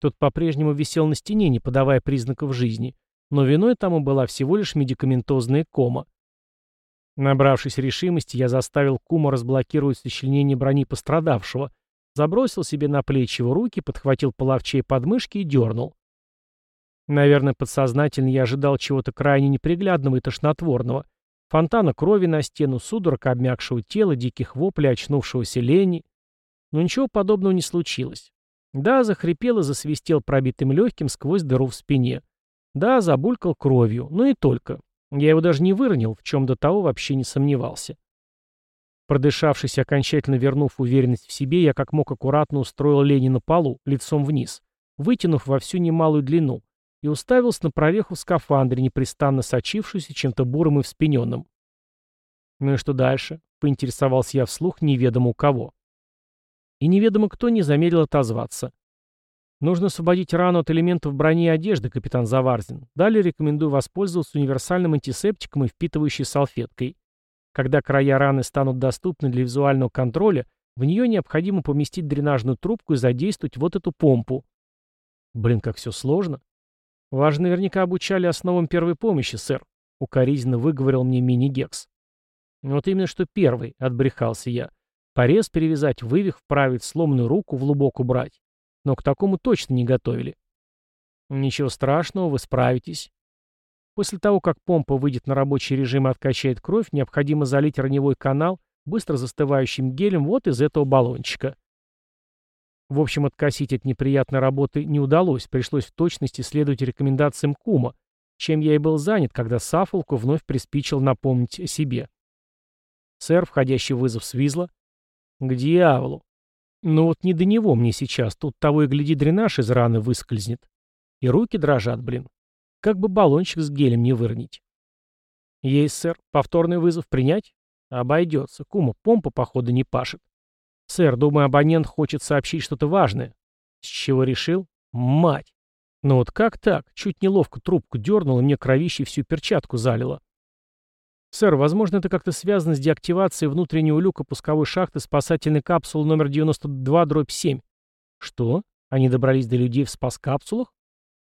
Тот по-прежнему висел на стене, не подавая признаков жизни, но виной тому была всего лишь медикаментозная кома. Набравшись решимости, я заставил кума разблокировать сочленение брони пострадавшего, забросил себе на плечи его руки, подхватил половчей подмышки и дернул. Наверное, подсознательно я ожидал чего-то крайне неприглядного и тошнотворного. Фонтана крови на стену, судорог обмякшего тела, диких воплей, очнувшегося лени. Но ничего подобного не случилось. Да, захрипел и засвистел пробитым легким сквозь дыру в спине. Да, забулькал кровью, но и только. Я его даже не выронил, в чем до того вообще не сомневался. Продышавшись, окончательно вернув уверенность в себе, я как мог аккуратно устроил Лени на полу, лицом вниз, вытянув во всю немалую длину, и уставился на прореху в скафандре, непрестанно сочившуюся чем-то бурым и вспененным. «Ну и что дальше?» — поинтересовался я вслух неведомо у кого. И неведомо кто не замедлил отозваться. Нужно освободить рану от элементов брони и одежды, капитан Заварзин. Далее рекомендую воспользоваться универсальным антисептиком и впитывающей салфеткой. Когда края раны станут доступны для визуального контроля, в нее необходимо поместить дренажную трубку и задействовать вот эту помпу. Блин, как все сложно. Вас же наверняка обучали основам первой помощи, сэр. Укоризненно выговорил мне мини-гекс. Вот именно что первый, отбрехался я. Порез перевязать, вывих вправить, сломанную руку в лубок убрать но к такому точно не готовили. Ничего страшного, вы справитесь. После того, как помпа выйдет на рабочий режим и откачает кровь, необходимо залить раневой канал быстро застывающим гелем вот из этого баллончика. В общем, откосить от неприятной работы не удалось, пришлось в точности следовать рекомендациям кума, чем я и был занят, когда Сафолку вновь приспичил напомнить о себе. Сэр, входящий вызов свизла. К дьяволу. Но вот не до него мне сейчас, тут того и гляди дренаж из раны выскользнет. И руки дрожат, блин. Как бы баллончик с гелем не выронить. Есть, сэр. Повторный вызов принять? Обойдется. Кума, помпа, походу, не пашет. Сэр, думаю, абонент хочет сообщить что-то важное. С чего решил? Мать. Ну вот как так? Чуть неловко трубку дернул, и мне кровище всю перчатку залило. «Сэр, возможно, это как-то связано с деактивацией внутреннего люка пусковой шахты спасательной капсулы номер 92-7». «Что? Они добрались до людей в спас-капсулах?»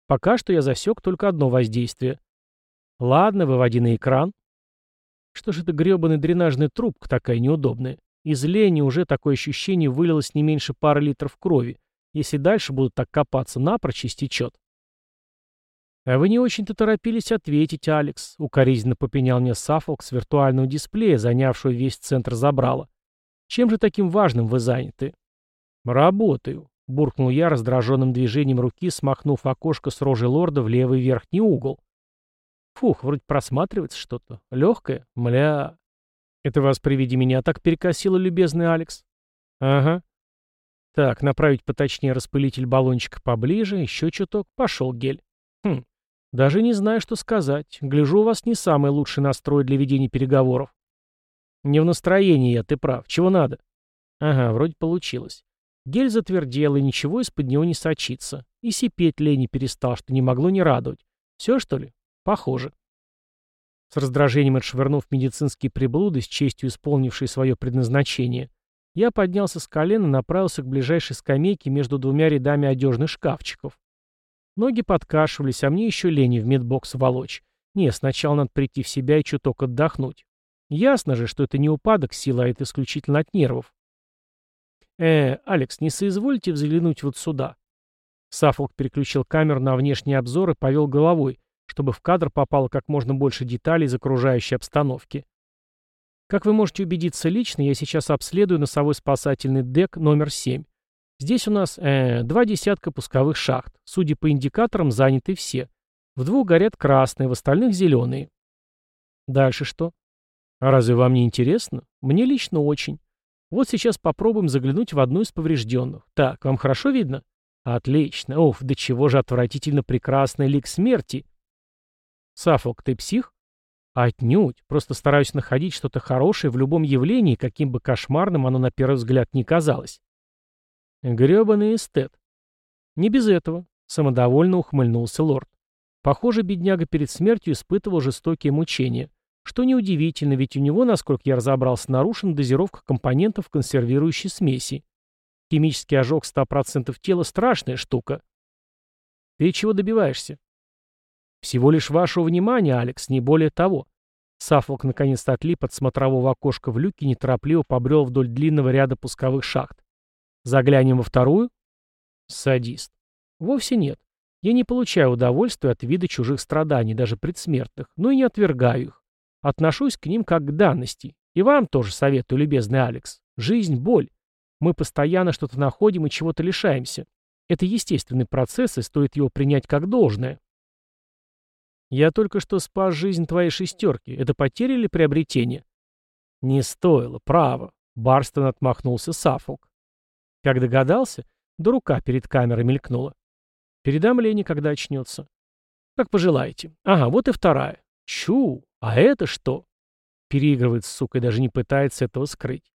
«Пока что я засек только одно воздействие». «Ладно, выводи на экран». «Что же это гребаная дренажная трубка такая неудобная? Из лени уже такое ощущение вылилось не меньше пары литров крови. Если дальше будут так копаться, напрочь истечет». «А вы не очень-то торопились ответить, Алекс», — укоризненно попенял мне Саффолк с виртуального дисплея, занявшего весь центр забрала. «Чем же таким важным вы заняты?» «Работаю», — буркнул я раздраженным движением руки, смахнув окошко с рожей лорда в левый верхний угол. «Фух, вроде просматривается что-то. Легкое? Мля...» «Это вас при виде меня так перекосило, любезный Алекс?» «Ага». «Так, направить поточнее распылитель баллончика поближе, еще чуток. Пошел гель». «Хм, «Даже не знаю, что сказать. Гляжу, у вас не самый лучший настрой для ведения переговоров». «Не в настроении я, ты прав. Чего надо?» «Ага, вроде получилось. Гель затвердел, и ничего из-под него не сочится. И сипеть лени перестал, что не могло не радовать. Все, что ли? Похоже». С раздражением отшвырнув медицинские приблуды, с честью исполнившие свое предназначение, я поднялся с колена и направился к ближайшей скамейке между двумя рядами одежных шкафчиков. Ноги подкашивались, а мне еще лень в медбокс волочь. Не, сначала надо прийти в себя и чуток отдохнуть. Ясно же, что это не упадок силы, а это исключительно от нервов. «Э, Алекс, не соизвольте взглянуть вот сюда». Саффолк переключил камеру на внешний обзор и повел головой, чтобы в кадр попало как можно больше деталей из окружающей обстановки. Как вы можете убедиться лично, я сейчас обследую носовой спасательный дек номер 7. Здесь у нас э, два десятка пусковых шахт. Судя по индикаторам, заняты все. В двух горят красные, в остальных зеленые. Дальше что? А разве вам не интересно? Мне лично очень. Вот сейчас попробуем заглянуть в одну из поврежденных. Так, вам хорошо видно? Отлично. Оф, до чего же отвратительно прекрасный лик смерти. Сафок, ты псих? Отнюдь. Просто стараюсь находить что-то хорошее в любом явлении, каким бы кошмарным оно на первый взгляд не казалось. Грёбаный эстет. Не без этого, самодовольно ухмыльнулся лорд. Похоже, бедняга перед смертью испытывал жестокие мучения. Что неудивительно, ведь у него, насколько я разобрался, нарушена дозировка компонентов консервирующей смеси. Химический ожог 100% тела – страшная штука. Ты чего добиваешься? Всего лишь вашего внимания, Алекс, не более того. Саффолк наконец-то отлип от смотрового окошка в люке и неторопливо побрел вдоль длинного ряда пусковых шахт. Заглянем во вторую? Садист. Вовсе нет. Я не получаю удовольствия от вида чужих страданий, даже предсмертных, но и не отвергаю их. Отношусь к ним как к данности. И вам тоже советую, любезный Алекс. Жизнь – боль. Мы постоянно что-то находим и чего-то лишаемся. Это естественный процесс, и стоит его принять как должное. Я только что спас жизнь твоей шестерки. Это потеря или приобретение? Не стоило, право. Барстон отмахнулся Саффолк. Как догадался, да рука перед камерой мелькнула. Передам Лене, когда очнется. Как пожелаете. Ага, вот и вторая. Чу, а это что? Переигрывает с сукой, даже не пытается этого скрыть.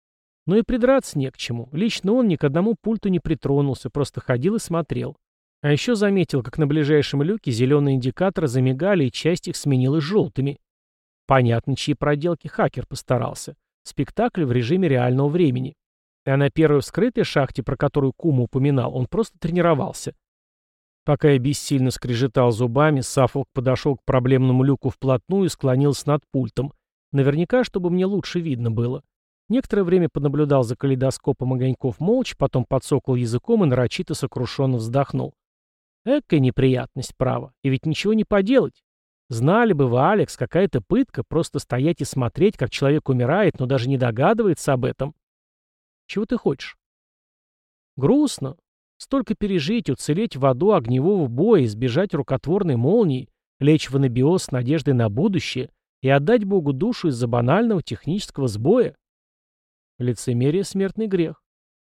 Но и придраться не к чему. Лично он ни к одному пульту не притронулся, просто ходил и смотрел. А еще заметил, как на ближайшем люке зеленые индикаторы замигали, и часть их сменилась желтыми. Понятно, чьи проделки хакер постарался. Спектакль в режиме реального времени. А на первой вскрытой шахте, про которую Кума упоминал, он просто тренировался. Пока я бессильно скрежетал зубами, Саффолк подошел к проблемному люку вплотную и склонился над пультом. Наверняка, чтобы мне лучше видно было. Некоторое время понаблюдал за калейдоскопом огоньков молча, потом подсокал языком и нарочито сокрушенно вздохнул. Экая неприятность, право. И ведь ничего не поделать. Знали бы вы, Алекс, какая-то пытка просто стоять и смотреть, как человек умирает, но даже не догадывается об этом. Чего ты хочешь? Грустно. Столько пережить, уцелеть в аду огневого боя, избежать рукотворной молнии, лечь в анабиоз с надеждой на будущее и отдать Богу душу из-за банального технического сбоя. Лицемерие — смертный грех.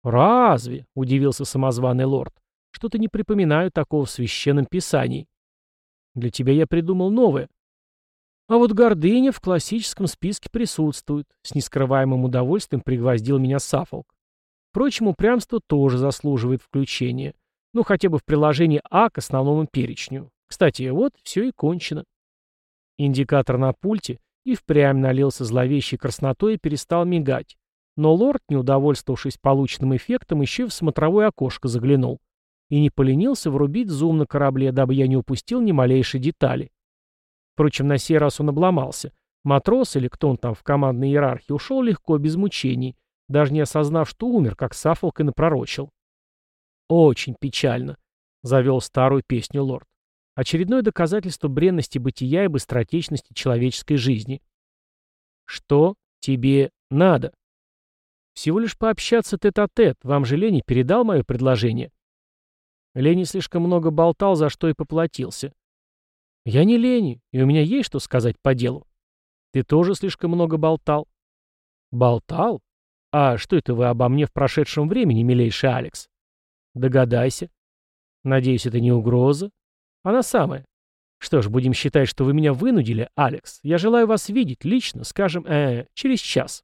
«Разве?» — удивился самозваный лорд. Что-то не припоминаю такого в священном писании. Для тебя я придумал новое. А вот гордыня в классическом списке присутствует. С нескрываемым удовольствием пригвоздил меня Сафолк. Впрочем, упрямство тоже заслуживает включения. Ну, хотя бы в приложении А к основному перечню. Кстати, вот все и кончено. Индикатор на пульте и впрямь налился зловещей краснотой и перестал мигать. Но лорд, не удовольствовавшись полученным эффектом, еще в смотровое окошко заглянул и не поленился врубить зум на корабле, дабы я не упустил ни малейшей детали. Впрочем, на сей раз он обломался. Матрос, или кто он там в командной иерархии, ушел легко, без мучений, даже не осознав, что умер, как Сафолк и напророчил. «Очень печально», — завел старую песню лорд. «Очередное доказательство бренности бытия и быстротечности человеческой жизни». «Что тебе надо?» «Всего лишь пообщаться тет-а-тет. -тет. Вам же Лени передал мое предложение?» Лени слишком много болтал, за что и поплатился. Я не Лени, и у меня есть что сказать по делу. Ты тоже слишком много болтал. Болтал? А что это вы обо мне в прошедшем времени, милейший Алекс? Догадайся. Надеюсь, это не угроза? Она самая. Что ж, будем считать, что вы меня вынудили, Алекс. Я желаю вас видеть лично, скажем, э, через час.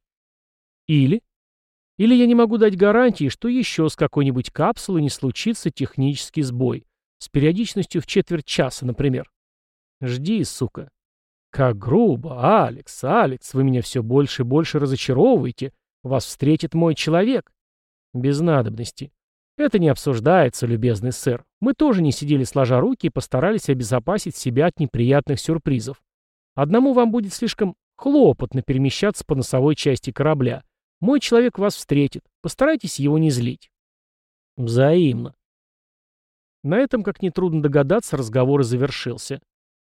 Или? Или я не могу дать гарантии, что еще с какой-нибудь капсулой не случится технический сбой. С периодичностью в четверть часа, например. Жди, сука. Как грубо, Алекс, Алекс, вы меня все больше и больше разочаровываете. Вас встретит мой человек. Без надобности. Это не обсуждается, любезный сэр. Мы тоже не сидели сложа руки и постарались обезопасить себя от неприятных сюрпризов. Одному вам будет слишком хлопотно перемещаться по носовой части корабля. Мой человек вас встретит. Постарайтесь его не злить. Взаимно. На этом, как нетрудно догадаться, разговор и завершился.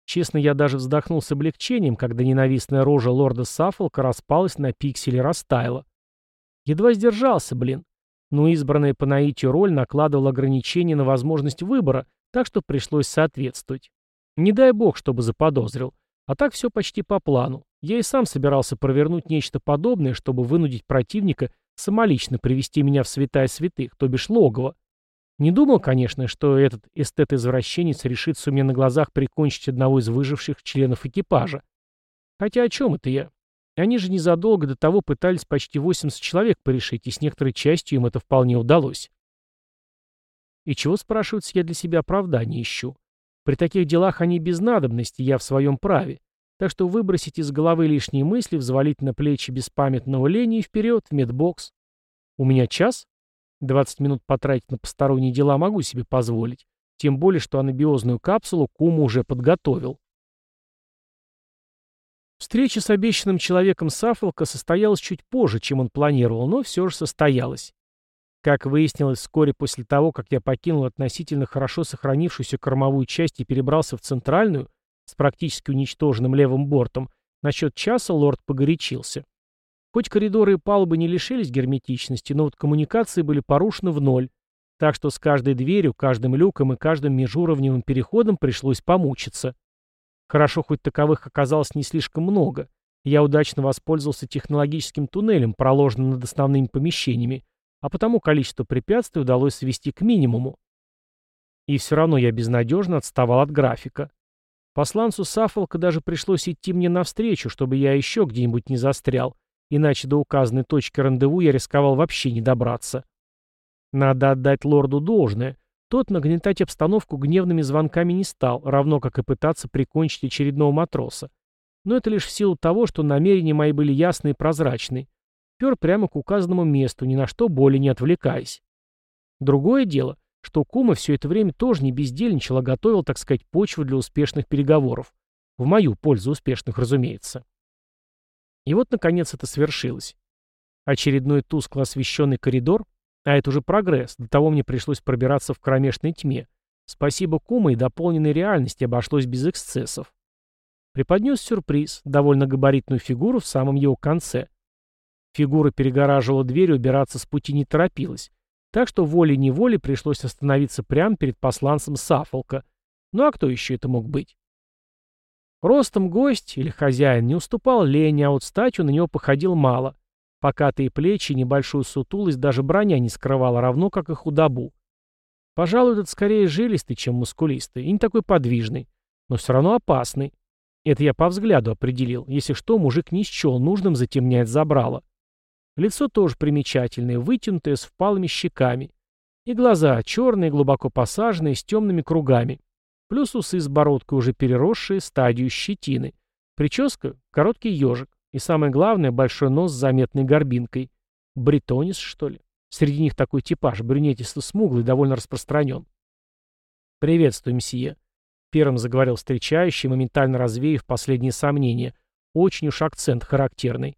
Честно, я даже вздохнул с облегчением, когда ненавистная рожа лорда Саффолка распалась на пикселе растаяла. Едва сдержался, блин. Но избранная по наитию роль накладывала ограничения на возможность выбора, так что пришлось соответствовать. Не дай бог, чтобы заподозрил. А так все почти по плану. Я и сам собирался провернуть нечто подобное, чтобы вынудить противника самолично привести меня в святая святых, то бишь логово. Не думал, конечно, что этот эстет-извращенец решится у меня на глазах прикончить одного из выживших членов экипажа. Хотя о чем это я? Они же незадолго до того пытались почти 80 человек порешить, и с некоторой частью им это вполне удалось. И чего, спрашивается, я для себя оправдания ищу? При таких делах они без надобности, я в своем праве. Так что выбросить из головы лишние мысли, взвалить на плечи беспамятного лени и вперед, в медбокс. У меня час? 20 минут потратить на посторонние дела могу себе позволить. Тем более, что анабиозную капсулу Кума уже подготовил. Встреча с обещанным человеком Саффолка состоялась чуть позже, чем он планировал, но все же состоялась. Как выяснилось вскоре после того, как я покинул относительно хорошо сохранившуюся кормовую часть и перебрался в центральную, с практически уничтоженным левым бортом, насчет часа лорд погорячился. Хоть коридоры и палубы не лишились герметичности, но вот коммуникации были порушены в ноль, так что с каждой дверью, каждым люком и каждым межуровневым переходом пришлось помучиться. Хорошо, хоть таковых оказалось не слишком много. Я удачно воспользовался технологическим туннелем, проложенным над основными помещениями, а потому количество препятствий удалось свести к минимуму. И все равно я безнадежно отставал от графика. Посланцу Сафолка даже пришлось идти мне навстречу, чтобы я еще где-нибудь не застрял, иначе до указанной точки рандеву я рисковал вообще не добраться. Надо отдать лорду должное. Тот нагнетать обстановку гневными звонками не стал, равно как и пытаться прикончить очередного матроса. Но это лишь в силу того, что намерения мои были ясны и прозрачны. Пер прямо к указанному месту, ни на что более не отвлекаясь. Другое дело, что Кума все это время тоже не бездельничал, а готовил, так сказать, почву для успешных переговоров. В мою пользу успешных, разумеется. И вот, наконец, это свершилось. Очередной тускло освещенный коридор, а это уже прогресс, до того мне пришлось пробираться в кромешной тьме. Спасибо Кума и дополненной реальности обошлось без эксцессов. Преподнес сюрприз, довольно габаритную фигуру в самом его конце. Фигура перегораживала дверь и убираться с пути не торопилась, так что волей-неволей пришлось остановиться прямо перед посланцем Сафолка. Ну а кто еще это мог быть? Ростом гость или хозяин не уступал Лене, а вот статью на него походил мало. Покатые плечи, небольшую сутулость даже броня не скрывала, равно как и худобу. Пожалуй, этот скорее жилистый, чем мускулистый, и не такой подвижный, но все равно опасный. Это я по взгляду определил. Если что, мужик не счел нужным затемнять забрало. Лицо тоже примечательное, вытянутое, с впалыми щеками. И глаза черные, глубоко посаженные, с темными кругами. Плюс усы с бородкой, уже переросшие стадию щетины. Прическа — короткий ежик. И самое главное, большой нос с заметной горбинкой. Бретонис, что ли? Среди них такой типаж, брюнетисто-смуглый, довольно распространен. «Приветствую, месье», — первым заговорил встречающий, моментально развеяв последние сомнения. Очень уж акцент характерный.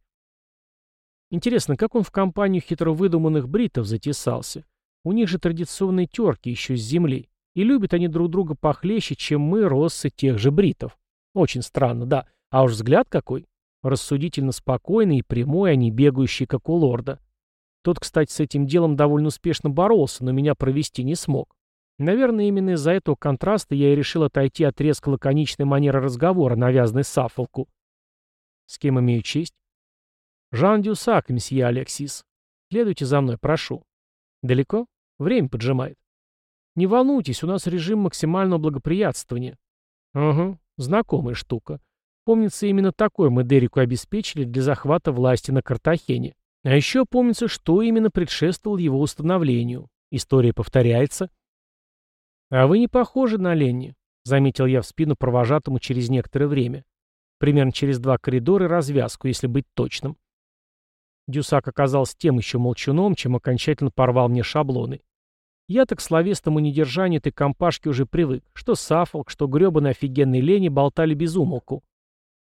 Интересно, как он в компанию хитро выдуманных бритов затесался? У них же традиционные терки еще с земли. И любят они друг друга похлеще, чем мы, россы тех же бритов. Очень странно, да. А уж взгляд какой. Рассудительно спокойный и прямой, а не бегающий, как у лорда. Тот, кстати, с этим делом довольно успешно боролся, но меня провести не смог. Наверное, именно из-за этого контраста я и решил отойти от резко лаконичной манеры разговора, навязанной Саффолку. С кем имею честь? Жан Дюсак, месье Алексис. Следуйте за мной, прошу. Далеко? Время поджимает. Не волнуйтесь, у нас режим максимального благоприятствования. Угу, знакомая штука. Помнится, именно такой мы Дереку обеспечили для захвата власти на Картахене. А еще помнится, что именно предшествовал его установлению. История повторяется. «А вы не похожи на Ленни», — заметил я в спину провожатому через некоторое время. Примерно через два коридора и развязку, если быть точным. Дюсак оказался тем еще молчуном, чем окончательно порвал мне шаблоны. Я так к словесному недержанию этой компашки уже привык, что Сафолк, что гребаный офигенный Лени болтали без умолку.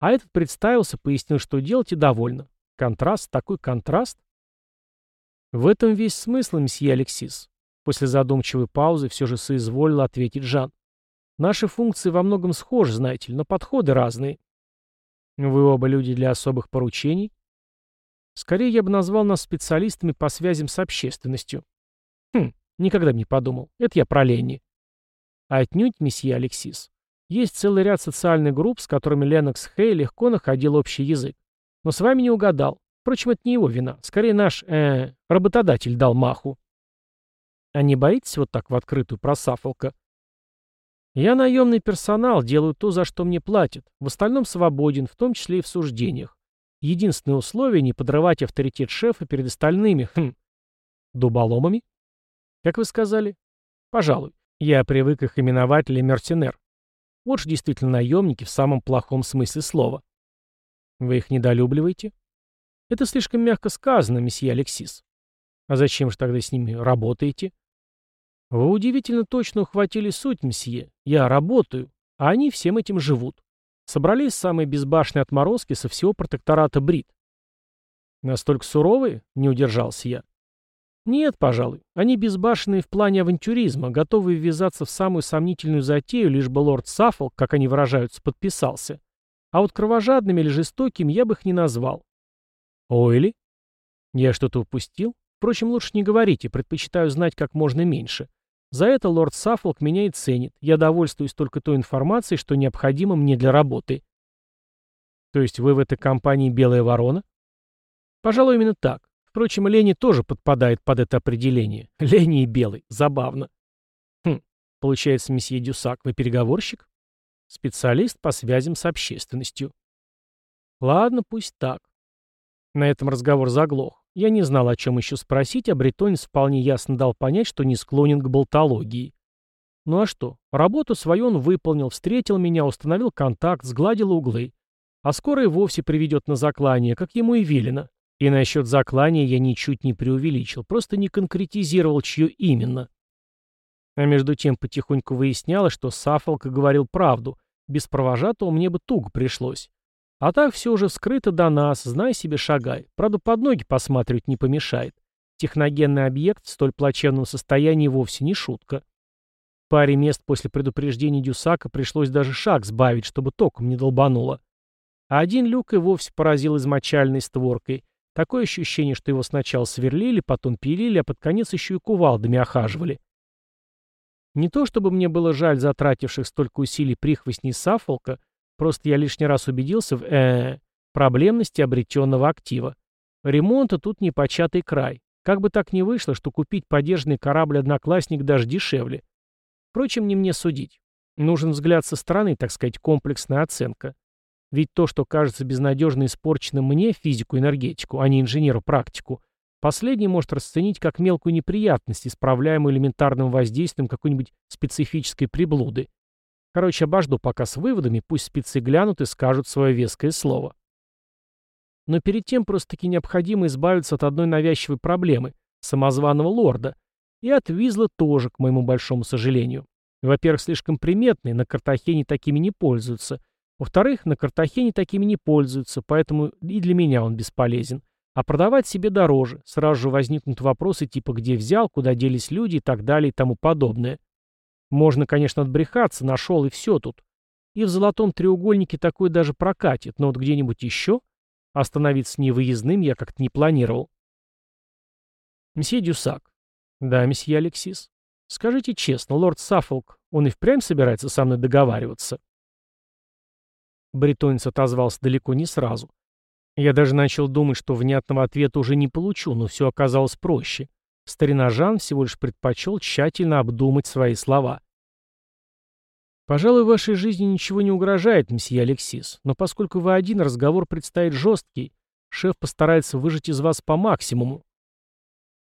А этот представился, пояснил, что делать, и довольно. Контраст, такой контраст. В этом весь смысл, мсье Алексис. После задумчивой паузы все же соизволил ответить Жан. Наши функции во многом схожи, знаете ли, но подходы разные. Вы оба люди для особых поручений? Скорее, я бы назвал нас специалистами по связям с общественностью. Хм, никогда бы не подумал. Это я про Ленни. Отнюдь, месье Алексис. Есть целый ряд социальных групп, с которыми Ленокс Хей легко находил общий язык. Но с вами не угадал. Впрочем, это не его вина. Скорее, наш, э, работодатель дал маху. А не боитесь вот так в открытую просафолка? Я наемный персонал, делаю то, за что мне платят. В остальном свободен, в том числе и в суждениях. Единственное условие — не подрывать авторитет шефа перед остальными, хм, дуболомами. Как вы сказали? Пожалуй. Я привык их именовать Ле Мертинер. Вот же действительно наемники в самом плохом смысле слова. Вы их недолюбливаете? Это слишком мягко сказано, месье Алексис. А зачем же тогда с ними работаете? Вы удивительно точно ухватили суть, месье. Я работаю, а они всем этим живут. Собрались самые безбашенные отморозки со всего протектората Брит. Настолько суровые? Не удержался я. Нет, пожалуй. Они безбашенные в плане авантюризма, готовые ввязаться в самую сомнительную затею, лишь бы лорд Саффолк, как они выражаются, подписался. А вот кровожадными или жестокими я бы их не назвал. Ойли? Я что-то упустил? Впрочем, лучше не говорите, предпочитаю знать как можно меньше. За это лорд Саффолк меня и ценит. Я довольствуюсь только той информацией, что необходимо мне для работы. То есть вы в этой компании «Белая ворона»? Пожалуй, именно так. Впрочем, Лени тоже подпадает под это определение. Лени и Белый. Забавно. Хм, получается, месье Дюсак, вы переговорщик? Специалист по связям с общественностью. Ладно, пусть так. На этом разговор заглох. Я не знал, о чем еще спросить, а бретонец вполне ясно дал понять, что не склонен к болтологии. Ну а что? Работу свою он выполнил, встретил меня, установил контакт, сгладил углы. А скоро и вовсе приведет на заклание, как ему и велено. И насчет заклания я ничуть не преувеличил, просто не конкретизировал, чье именно. А между тем потихоньку выяснялось, что Сафолк говорил правду. Без провожатого мне бы туго пришлось. А так все уже вскрыто до нас, знай себе шагай. Правда, под ноги посматривать не помешает. Техногенный объект в столь плачевном состоянии вовсе не шутка. Паре мест после предупреждения Дюсака пришлось даже шаг сбавить, чтобы током не долбануло. А один люк и вовсе поразил измочальной створкой. Такое ощущение, что его сначала сверлили, потом пилили, а под конец еще и кувалдами охаживали. Не то чтобы мне было жаль затративших столько усилий прихвостней Сафолка, Просто я лишний раз убедился в э, проблемности обретенного актива. Ремонта тут не початый край. Как бы так ни вышло, что купить подержанный корабль «Одноклассник» даже дешевле. Впрочем, не мне судить. Нужен взгляд со стороны, так сказать, комплексная оценка. Ведь то, что кажется безнадежно испорченным мне, физику-энергетику, а не инженеру-практику, последний может расценить как мелкую неприятность, исправляемую элементарным воздействием какой-нибудь специфической приблуды. Короче, обожду пока с выводами, пусть спецы глянут и скажут свое веское слово. Но перед тем просто-таки необходимо избавиться от одной навязчивой проблемы – самозваного лорда. И от Визла тоже, к моему большому сожалению. Во-первых, слишком приметный, на Картахене такими не пользуются. Во-вторых, на Картахене такими не пользуются, поэтому и для меня он бесполезен. А продавать себе дороже. Сразу же возникнут вопросы типа «где взял?», «куда делись люди?» и так далее и тому подобное. Можно, конечно, отбрехаться, нашел и все тут. И в золотом треугольнике такой даже прокатит, но вот где-нибудь еще остановиться невыездным я как-то не планировал. Месье Дюсак. Да, месье Алексис. Скажите честно, лорд Саффолк, он и впрямь собирается со мной договариваться? Бретонец отозвался далеко не сразу. Я даже начал думать, что внятного ответа уже не получу, но все оказалось проще. Старина Жан всего лишь предпочел тщательно обдумать свои слова. «Пожалуй, вашей жизни ничего не угрожает, месье Алексис, но поскольку вы один, разговор предстоит жесткий. Шеф постарается выжать из вас по максимуму».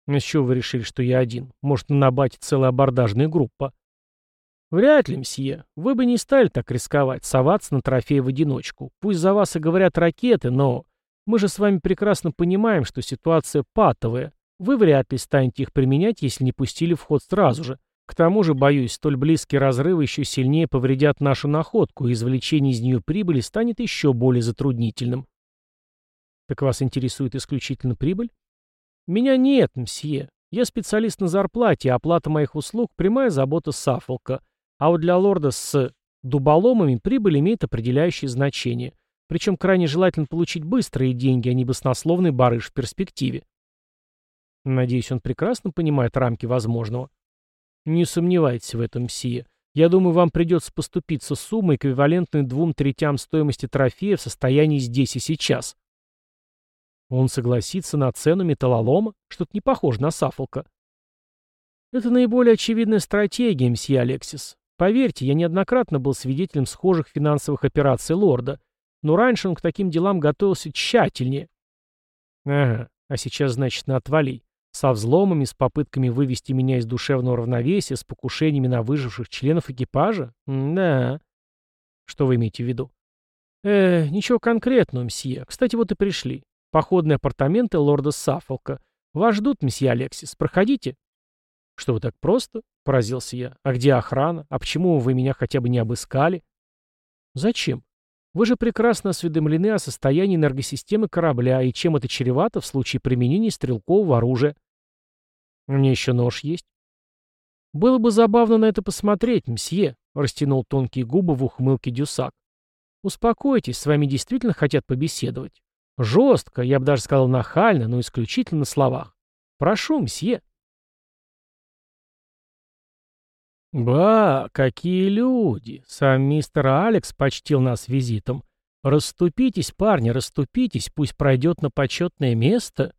«С чего вы решили, что я один? Может, на бате целая абордажная группа?» «Вряд ли, мсье. Вы бы не стали так рисковать, соваться на трофей в одиночку. Пусть за вас и говорят ракеты, но мы же с вами прекрасно понимаем, что ситуация патовая. Вы вряд ли станете их применять, если не пустили в ход сразу же. К тому же, боюсь, столь близкие разрывы еще сильнее повредят нашу находку, и извлечение из нее прибыли станет еще более затруднительным. Так вас интересует исключительно прибыль? Меня нет, мсье. Я специалист на зарплате, оплата моих услуг – прямая забота Саффолка. А вот для лорда с дуболомами прибыль имеет определяющее значение. Причем крайне желательно получить быстрые деньги, а не баснословный барыш в перспективе. Надеюсь, он прекрасно понимает рамки возможного. Не сомневайтесь в этом, Сия. Я думаю, вам придется поступиться суммой, эквивалентной двум третям стоимости трофея в состоянии здесь и сейчас. Он согласится на цену металлолома? Что-то не похоже на Сафолка. Это наиболее очевидная стратегия, мсье Алексис. Поверьте, я неоднократно был свидетелем схожих финансовых операций лорда, но раньше он к таким делам готовился тщательнее. Ага, а сейчас, значит, на отвали. Со взломами, с попытками вывести меня из душевного равновесия, с покушениями на выживших членов экипажа? Да. Что вы имеете в виду? Э, ничего конкретного, мсье. Кстати, вот и пришли. Походные апартаменты лорда Саффолка. Вас ждут, мсье Алексис. Проходите. Что вы так просто? Поразился я. А где охрана? А почему вы меня хотя бы не обыскали? Зачем? Вы же прекрасно осведомлены о состоянии энергосистемы корабля и чем это чревато в случае применения стрелкового оружия. У меня еще нож есть. Было бы забавно на это посмотреть, мсье, растянул тонкие губы в ухмылке Дюсак. Успокойтесь, с вами действительно хотят побеседовать. Жестко, я бы даже сказал нахально, но исключительно на словах. Прошу, мсье. «Ба, какие люди! Сам мистер Алекс почтил нас визитом. Расступитесь, парни, расступитесь, пусть пройдет на почетное место».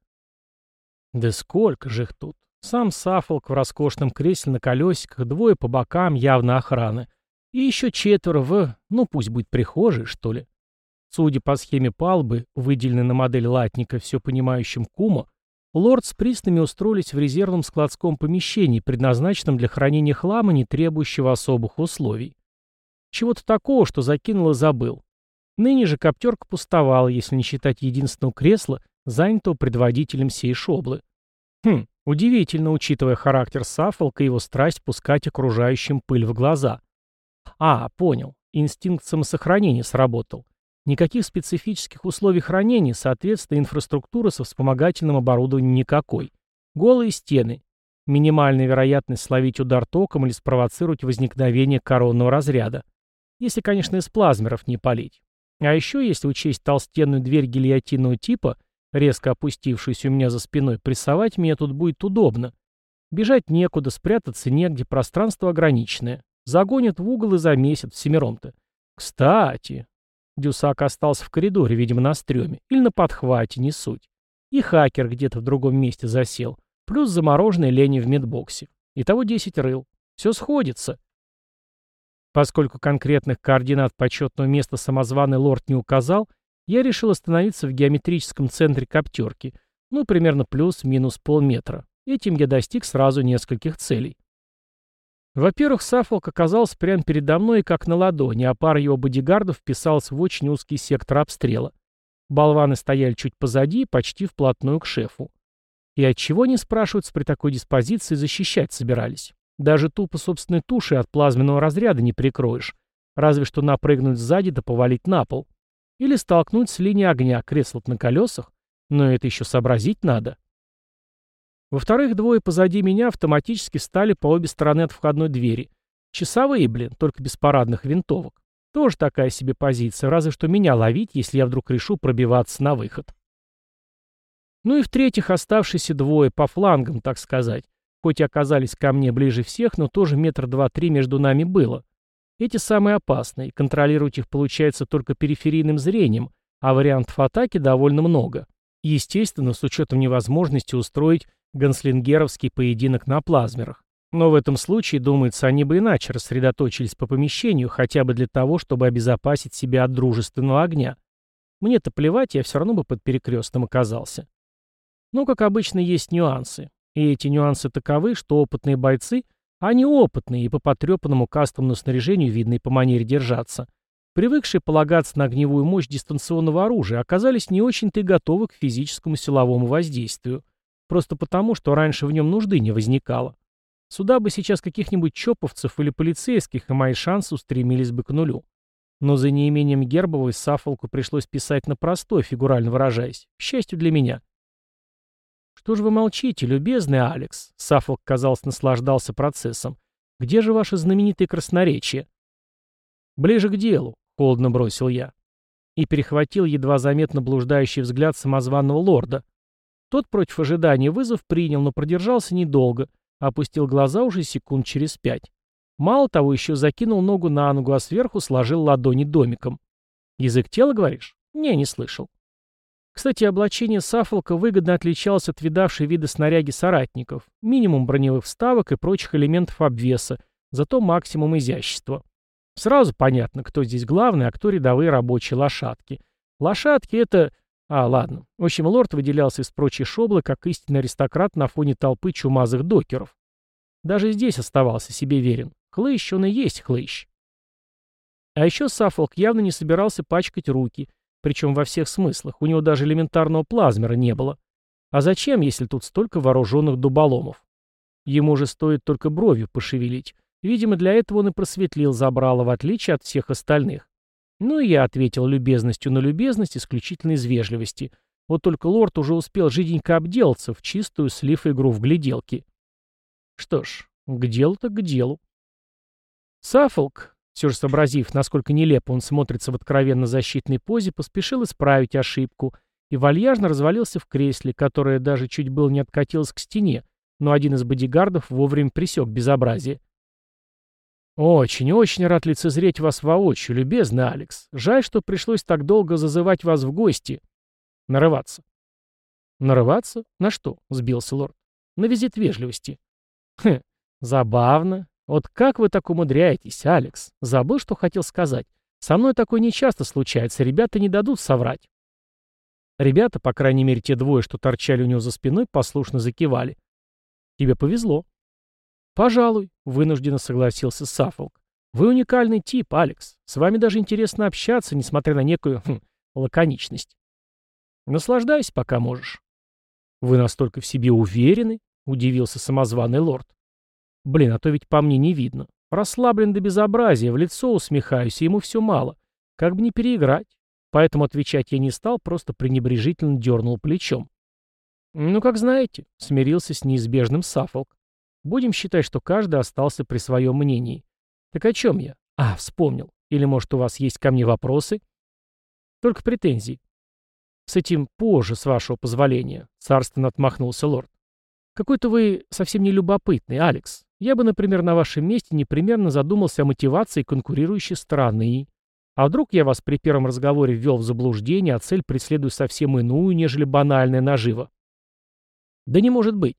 «Да сколько же их тут! Сам Сафолк в роскошном кресле на колесиках, двое по бокам, явно охраны. И еще четверо в, ну пусть будет прихожей, что ли. Судя по схеме палбы, выделенной на модель латника все понимающим кума, Лорд с приснами устроились в резервном складском помещении, предназначенном для хранения хлама, не требующего особых условий. Чего-то такого, что закинул и забыл. Ныне же коптерка пустовала, если не считать единственного кресла, занятого предводителем сей шоблы. Хм, удивительно, учитывая характер Саффолка и его страсть пускать окружающим пыль в глаза. А, понял. Инстинкт самосохранения сработал. Никаких специфических условий хранения, соответственно, инфраструктуры со вспомогательным оборудованием никакой. Голые стены. Минимальная вероятность словить удар током или спровоцировать возникновение коронного разряда. Если, конечно, из плазмеров не палить. А еще, если учесть толстенную дверь гильотинного типа, резко опустившуюся у меня за спиной, прессовать меня тут будет удобно. Бежать некуда, спрятаться негде, пространство ограниченное. Загонят в угол и замесят всемиром-то. Кстати, Дюсак остался в коридоре, видимо, на стреме. Или на подхвате, не суть. И хакер где-то в другом месте засел. Плюс замороженный лени в медбоксе. Итого 10 рыл. Все сходится. Поскольку конкретных координат почетного места самозваный лорд не указал, я решил остановиться в геометрическом центре коптерки. Ну, примерно плюс-минус полметра. Этим я достиг сразу нескольких целей. Во-первых, Саффолк оказался прямо передо мной как на ладони, а пара его бодигардов вписалась в очень узкий сектор обстрела. Болваны стояли чуть позади, почти вплотную к шефу. И отчего не спрашиваются при такой диспозиции защищать собирались? Даже тупо собственной туши от плазменного разряда не прикроешь. Разве что напрыгнуть сзади да повалить на пол. Или столкнуть с линией огня, кресло на колесах. Но это еще сообразить надо. Во-вторых, двое позади меня автоматически встали по обе стороны от входной двери. Часовые, блин, только без парадных винтовок. Тоже такая себе позиция, разве что меня ловить, если я вдруг решу пробиваться на выход. Ну и в-третьих, оставшиеся двое по флангам, так сказать. Хоть и оказались ко мне ближе всех, но тоже метр два-три между нами было. Эти самые опасные, контролировать их получается только периферийным зрением, а вариантов атаки довольно много. Естественно, с учетом невозможности устроить ганслингеровский поединок на плазмерах. Но в этом случае, думается, они бы иначе рассредоточились по помещению, хотя бы для того, чтобы обезопасить себя от дружественного огня. Мне-то плевать, я все равно бы под перекрестным оказался. Но, как обычно, есть нюансы. И эти нюансы таковы, что опытные бойцы, они опытные и по потрепанному кастомному снаряжению видно по манере держаться, привыкшие полагаться на огневую мощь дистанционного оружия, оказались не очень-то и готовы к физическому силовому воздействию. Просто потому, что раньше в нем нужды не возникало. Сюда бы сейчас каких-нибудь чоповцев или полицейских, и мои шансы устремились бы к нулю. Но за неимением Гербовой Сафолку пришлось писать на простой, фигурально выражаясь. К счастью для меня. «Что же вы молчите, любезный Алекс?» Сафолк, казалось, наслаждался процессом. «Где же ваше знаменитое красноречие?» «Ближе к делу», — холодно бросил я. И перехватил едва заметно блуждающий взгляд самозваного лорда. Тот против ожидания вызов принял, но продержался недолго, опустил глаза уже секунд через пять. Мало того, еще закинул ногу на ногу, а сверху сложил ладони домиком. «Язык тела, говоришь?» «Не, не слышал». Кстати, облачение Сафолка выгодно отличалось от видавшей виды снаряги соратников. Минимум броневых вставок и прочих элементов обвеса, зато максимум изящества. Сразу понятно, кто здесь главный, а кто рядовые рабочие лошадки. Лошадки — это а, ладно. В общем, лорд выделялся из прочей шоблы, как истинный аристократ на фоне толпы чумазых докеров. Даже здесь оставался себе верен. Хлыщ он и есть хлыщ. А еще Саффолк явно не собирался пачкать руки, причем во всех смыслах. У него даже элементарного плазмера не было. А зачем, если тут столько вооруженных дуболомов? Ему же стоит только бровью пошевелить. Видимо, для этого он и просветлил забрало, в отличие от всех остальных. Ну и я ответил любезностью на любезность исключительно из вежливости. Вот только лорд уже успел жиденько обделаться в чистую слив игру в гляделки. Что ж, к делу-то к делу. Саффолк, все же сообразив, насколько нелепо он смотрится в откровенно защитной позе, поспешил исправить ошибку и вальяжно развалился в кресле, которое даже чуть было не откатилось к стене, но один из бодигардов вовремя присек безобразие. «Очень-очень рад лицезреть вас воочию, любезный Алекс. Жаль, что пришлось так долго зазывать вас в гости. Нарываться». «Нарываться? На что?» — сбился лорд. «На визит вежливости». «Хм, забавно. Вот как вы так умудряетесь, Алекс? Забыл, что хотел сказать. Со мной такое нечасто случается, ребята не дадут соврать». Ребята, по крайней мере те двое, что торчали у него за спиной, послушно закивали. «Тебе повезло», «Пожалуй», — вынужденно согласился Саффолк. «Вы уникальный тип, Алекс. С вами даже интересно общаться, несмотря на некую хм, лаконичность. Наслаждайся, пока можешь». «Вы настолько в себе уверены?» — удивился самозваный лорд. «Блин, а то ведь по мне не видно. Расслаблен до безобразия, в лицо усмехаюсь, и ему все мало. Как бы не переиграть. Поэтому отвечать я не стал, просто пренебрежительно дернул плечом. «Ну, как знаете», — смирился с неизбежным Саффолк. Будем считать, что каждый остался при своем мнении. Так о чем я? А, вспомнил. Или, может, у вас есть ко мне вопросы? Только претензии. С этим позже, с вашего позволения, царственно отмахнулся лорд. Какой-то вы совсем не любопытный, Алекс. Я бы, например, на вашем месте непременно задумался о мотивации конкурирующей стороны. А вдруг я вас при первом разговоре ввел в заблуждение, а цель преследую совсем иную, нежели банальная нажива? Да не может быть.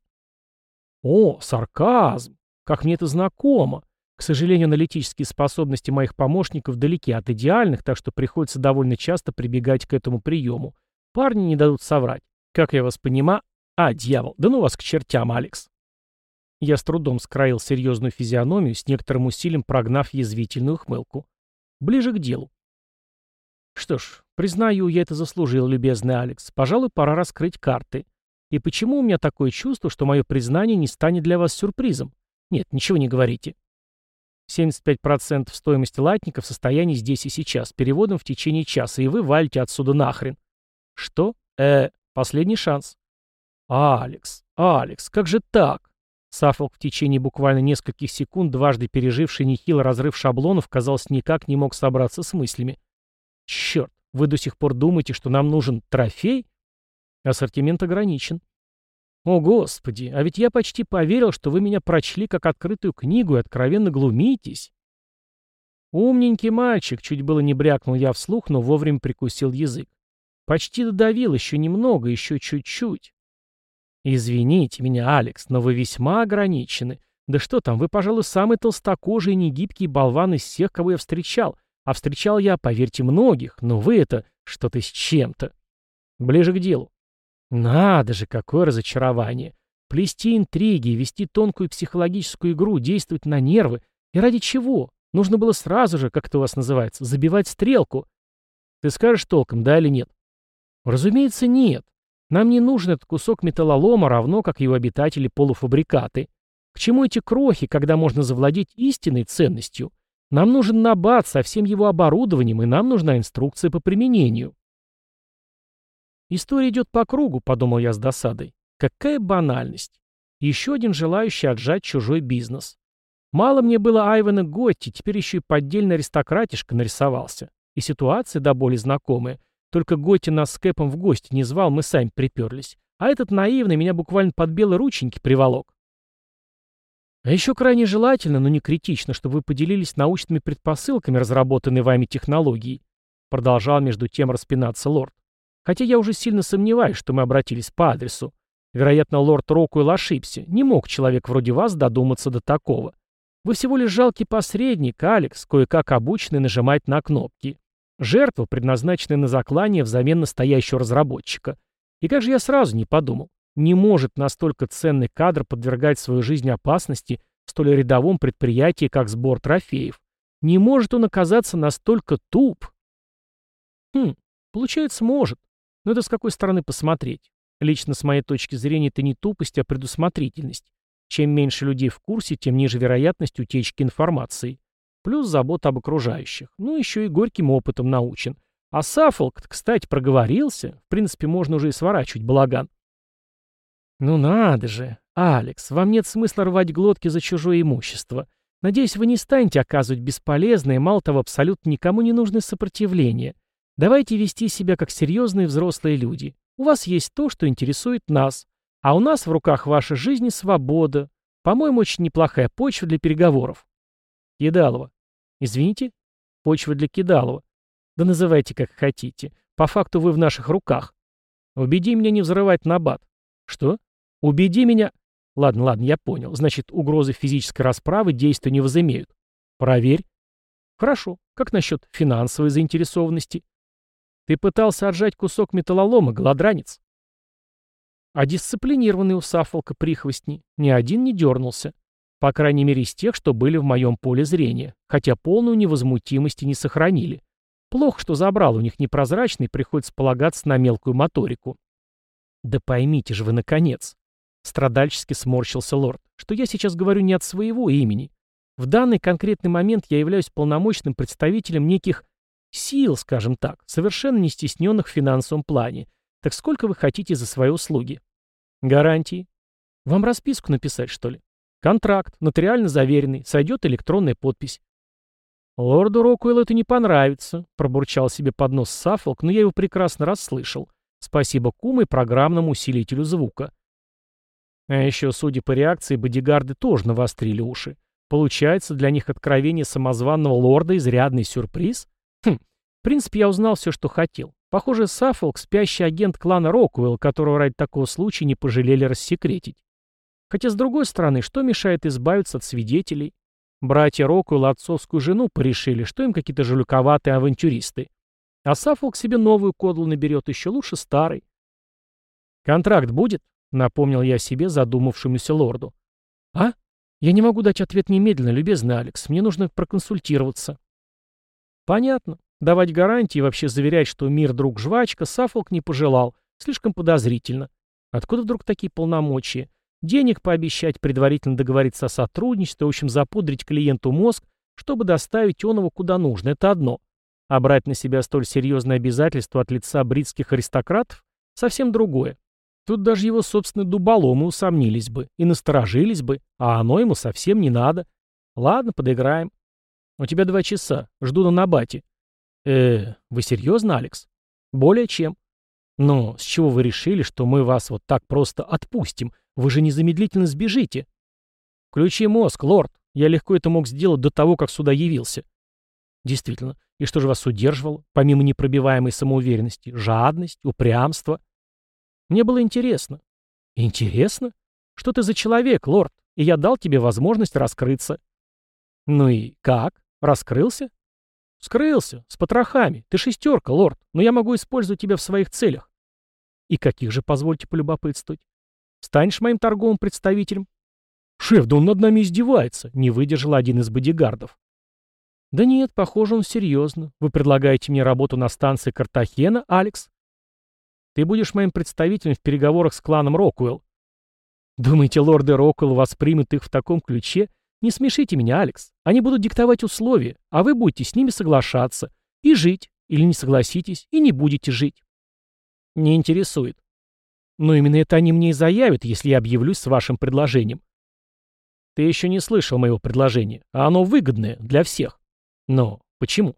О, сарказм! Как мне это знакомо! К сожалению, аналитические способности моих помощников далеки от идеальных, так что приходится довольно часто прибегать к этому приему. Парни не дадут соврать. Как я вас понимаю... А, дьявол, да ну вас к чертям, Алекс. Я с трудом скроил серьезную физиономию, с некоторым усилием прогнав язвительную ухмылку. Ближе к делу. Что ж, признаю, я это заслужил, любезный Алекс. Пожалуй, пора раскрыть карты. И почему у меня такое чувство, что мое признание не станет для вас сюрпризом? Нет, ничего не говорите. 75% стоимости латника в состоянии здесь и сейчас, переводом в течение часа, и вы валите отсюда нахрен. Что? Э, последний шанс. Алекс, Алекс, как же так? Саффолк в течение буквально нескольких секунд, дважды переживший нехило разрыв шаблонов, казалось, никак не мог собраться с мыслями. Черт, вы до сих пор думаете, что нам нужен трофей? Ассортимент ограничен. О, Господи, а ведь я почти поверил, что вы меня прочли как открытую книгу и откровенно глумитесь. Умненький мальчик, чуть было не брякнул я вслух, но вовремя прикусил язык. Почти додавил, еще немного, еще чуть-чуть. Извините меня, Алекс, но вы весьма ограничены. Да что там, вы, пожалуй, самый толстокожий и негибкий болван из всех, кого я встречал. А встречал я, поверьте, многих, но вы это что-то с чем-то. Ближе к делу. Надо же, какое разочарование. Плести интриги, вести тонкую психологическую игру, действовать на нервы. И ради чего? Нужно было сразу же, как это у вас называется, забивать стрелку. Ты скажешь толком, да или нет? Разумеется, нет. Нам не нужен этот кусок металлолома, равно как его обитатели полуфабрикаты. К чему эти крохи, когда можно завладеть истинной ценностью? Нам нужен набат со всем его оборудованием, и нам нужна инструкция по применению. История идет по кругу, подумал я с досадой. Какая банальность. Еще один желающий отжать чужой бизнес. Мало мне было Айвана Готти, теперь еще и поддельный аристократишка нарисовался. И ситуация до боли знакомая. Только Готти нас с Кэпом в гости не звал, мы сами приперлись. А этот наивный меня буквально под белые рученьки приволок. А еще крайне желательно, но не критично, чтобы вы поделились научными предпосылками разработанной вами технологии. Продолжал между тем распинаться лорд. Хотя я уже сильно сомневаюсь, что мы обратились по адресу. Вероятно, лорд Рокуэлл ошибся. Не мог человек вроде вас додуматься до такого. Вы всего лишь жалкий посредник, Алекс, кое-как обученный нажимать на кнопки. Жертва, предназначенная на заклание взамен настоящего разработчика. И как же я сразу не подумал. Не может настолько ценный кадр подвергать свою жизнь опасности в столь рядовом предприятии, как сбор трофеев. Не может он оказаться настолько туп. Хм, получается, может. Но это с какой стороны посмотреть? Лично с моей точки зрения это не тупость, а предусмотрительность. Чем меньше людей в курсе, тем ниже вероятность утечки информации. Плюс забота об окружающих. Ну, еще и горьким опытом научен. А Саффолк, кстати, проговорился. В принципе, можно уже и сворачивать балаган. Ну надо же. Алекс, вам нет смысла рвать глотки за чужое имущество. Надеюсь, вы не станете оказывать бесполезное, мало того, абсолютно никому не нужное сопротивление. Давайте вести себя как серьезные взрослые люди. У вас есть то, что интересует нас. А у нас в руках ваша жизнь и свобода. По-моему, очень неплохая почва для переговоров. Кидалова. Извините? Почва для Кидалова. Да называйте как хотите. По факту вы в наших руках. Убеди меня не взрывать набат. Что? Убеди меня... Ладно, ладно, я понял. Значит, угрозы физической расправы действия не возымеют. Проверь. Хорошо. Как насчет финансовой заинтересованности? Ты пытался отжать кусок металлолома, голодранец. А дисциплинированный у Сафолка прихвостни ни один не дернулся. По крайней мере, из тех, что были в моем поле зрения, хотя полную невозмутимости не сохранили. Плохо, что забрал у них непрозрачный, приходится полагаться на мелкую моторику. Да поймите же вы, наконец, страдальчески сморщился лорд, что я сейчас говорю не от своего имени. В данный конкретный момент я являюсь полномочным представителем неких сил, скажем так, совершенно не стесненных в финансовом плане. Так сколько вы хотите за свои услуги? Гарантии? Вам расписку написать, что ли? Контракт, нотариально заверенный, сойдет электронная подпись. «Лорду Рокуэллу это не понравится», — пробурчал себе под нос Саффолк, но я его прекрасно расслышал. Спасибо куму и программному усилителю звука. А еще, судя по реакции, бодигарды тоже навострили уши. Получается, для них откровение самозванного лорда изрядный сюрприз? В принципе, я узнал все, что хотел. Похоже, Саффолк — спящий агент клана Рокуэлл, которого ради такого случая не пожалели рассекретить. Хотя, с другой стороны, что мешает избавиться от свидетелей? Братья Рокуэлл отцовскую жену порешили, что им какие-то жулюковатые авантюристы. А Саффолк себе новую кодлу наберет, еще лучше старый. «Контракт будет?» — напомнил я себе задумавшемуся лорду. «А? Я не могу дать ответ немедленно, любезный Алекс. Мне нужно проконсультироваться». «Понятно. Давать гарантии и вообще заверять, что мир друг жвачка, Саффолк не пожелал. Слишком подозрительно. Откуда вдруг такие полномочия? Денег пообещать, предварительно договориться о сотрудничестве, в общем, запудрить клиенту мозг, чтобы доставить оного куда нужно. Это одно. А брать на себя столь серьезное обязательство от лица бритских аристократов – совсем другое. Тут даже его собственные дуболомы усомнились бы и насторожились бы, а оно ему совсем не надо. Ладно, подыграем. У тебя два часа. Жду на набате. Э, вы серьезно, Алекс? Более чем. Но с чего вы решили, что мы вас вот так просто отпустим? Вы же незамедлительно сбежите. Включи мозг, лорд. Я легко это мог сделать до того, как сюда явился. Действительно. И что же вас удерживало, помимо непробиваемой самоуверенности? Жадность, упрямство? Мне было интересно. Интересно? Что ты за человек, лорд? И я дал тебе возможность раскрыться. Ну и как? Раскрылся? Скрылся, с потрохами. Ты шестерка, лорд, но я могу использовать тебя в своих целях. И каких же, позвольте полюбопытствовать? Станешь моим торговым представителем? Шеф, да он над нами издевается, не выдержал один из бодигардов. Да нет, похоже, он серьезно. Вы предлагаете мне работу на станции Картахена, Алекс? Ты будешь моим представителем в переговорах с кланом Роквелл. Думаете, лорды Роквелл воспримут их в таком ключе? Не смешите меня, Алекс. Они будут диктовать условия, а вы будете с ними соглашаться. И жить. Или не согласитесь, и не будете жить. Не интересует. Но именно это они мне и заявят, если я объявлюсь с вашим предложением. Ты еще не слышал моего предложения, а оно выгодное для всех. Но почему?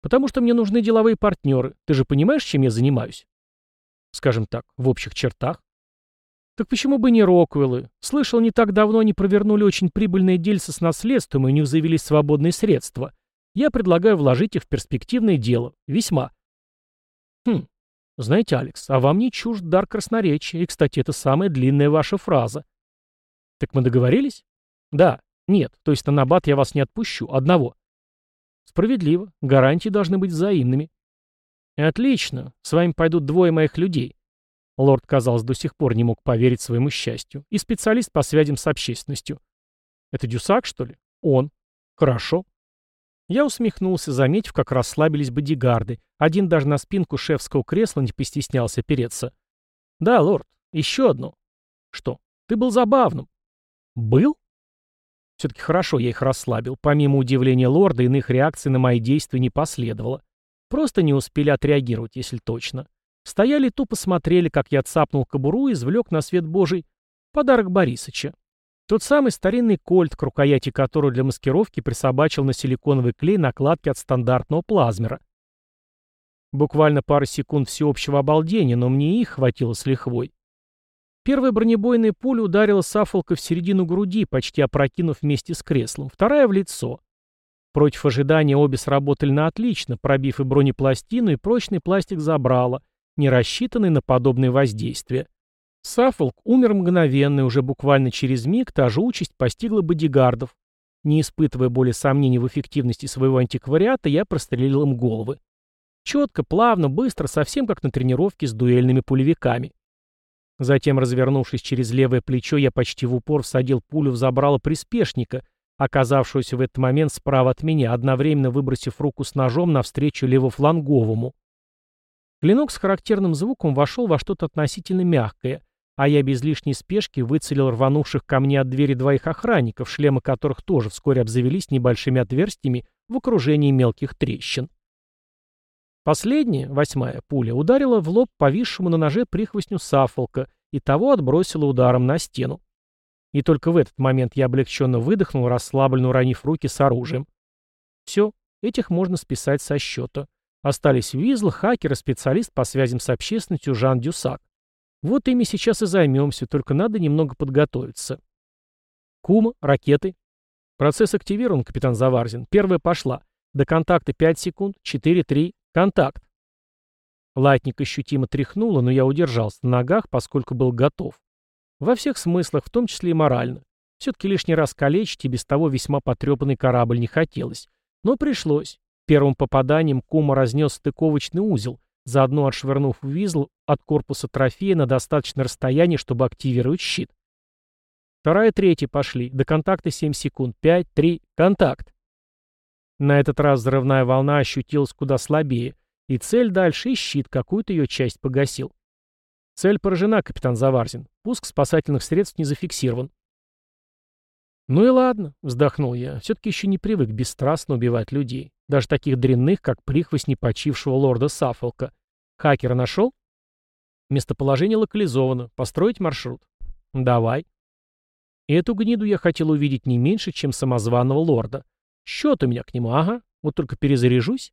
Потому что мне нужны деловые партнеры. Ты же понимаешь, чем я занимаюсь? Скажем так, в общих чертах. Так почему бы не Роквеллы? Слышал, не так давно они провернули очень прибыльное дельце с наследством, и у них заявились свободные средства. Я предлагаю вложить их в перспективное дело. Весьма. Хм, знаете, Алекс, а вам не чужд дар красноречия, и, кстати, это самая длинная ваша фраза. Так мы договорились? Да. Нет, то есть на набат я вас не отпущу, одного. Справедливо, гарантии должны быть взаимными. Отлично, с вами пойдут двое моих людей. Лорд, казалось, до сих пор не мог поверить своему счастью. И специалист по связям с общественностью. Это Дюсак, что ли? Он. Хорошо. Я усмехнулся, заметив, как расслабились бодигарды. Один даже на спинку шефского кресла не постеснялся переться. «Да, лорд, еще одно». «Что? Ты был забавным». «Был?» Все-таки хорошо я их расслабил. Помимо удивления лорда, иных реакций на мои действия не последовало. Просто не успели отреагировать, если точно. Стояли тупо смотрели, как я цапнул кобуру и извлек на свет божий подарок Борисыча. Тот самый старинный кольт, к рукояти которого для маскировки присобачил на силиконовый клей накладки от стандартного плазмера. Буквально пару секунд всеобщего обалдения, но мне их хватило с лихвой. Первая бронебойная пуля ударила Сафолка в середину груди, почти опрокинув вместе с креслом, вторая — в лицо. Против ожидания обе сработали на отлично, пробив и бронепластину, и прочный пластик забрала, не рассчитанный на подобное воздействие. Саффолк умер мгновенно, и уже буквально через миг та же участь постигла бодигардов. Не испытывая более сомнений в эффективности своего антиквариата, я прострелил им головы. Четко, плавно, быстро, совсем как на тренировке с дуэльными пулевиками. Затем, развернувшись через левое плечо, я почти в упор всадил пулю в забрало приспешника, оказавшегося в этот момент справа от меня, одновременно выбросив руку с ножом навстречу левофланговому. Клинок с характерным звуком вошел во что-то относительно мягкое, а я без лишней спешки выцелил рванувших ко мне от двери двоих охранников, шлемы которых тоже вскоре обзавелись небольшими отверстиями в окружении мелких трещин. Последняя, восьмая пуля, ударила в лоб повисшему на ноже прихвостню Сафолка и того отбросила ударом на стену. И только в этот момент я облегченно выдохнул, расслабленно уронив руки с оружием. Все, этих можно списать со счета. Остались Визл, хакер и специалист по связям с общественностью Жан Дюсак. Вот ими сейчас и займемся, только надо немного подготовиться. Кума, ракеты. Процесс активирован, капитан Заварзин. Первая пошла. До контакта 5 секунд, 4-3, контакт. Латник ощутимо тряхнуло, но я удержался на ногах, поскольку был готов. Во всех смыслах, в том числе и морально. Все-таки лишний раз калечить и без того весьма потрепанный корабль не хотелось. Но пришлось. Первым попаданием Кума разнес стыковочный узел, заодно отшвырнув визл от корпуса трофея на достаточное расстояние, чтобы активировать щит. Вторая и третья пошли. До контакта 7 секунд. 5, 3, контакт. На этот раз взрывная волна ощутилась куда слабее, и цель дальше, и щит какую-то ее часть погасил. Цель поражена, капитан Заварзин. Пуск спасательных средств не зафиксирован. «Ну и ладно», — вздохнул я, — «все-таки еще не привык бесстрастно убивать людей. Даже таких дрянных, как прихвость непочившего лорда Саффолка. Хакера нашел? Местоположение локализовано. Построить маршрут. Давай. Эту гниду я хотел увидеть не меньше, чем самозваного лорда. Счет у меня к нему, ага. Вот только перезаряжусь.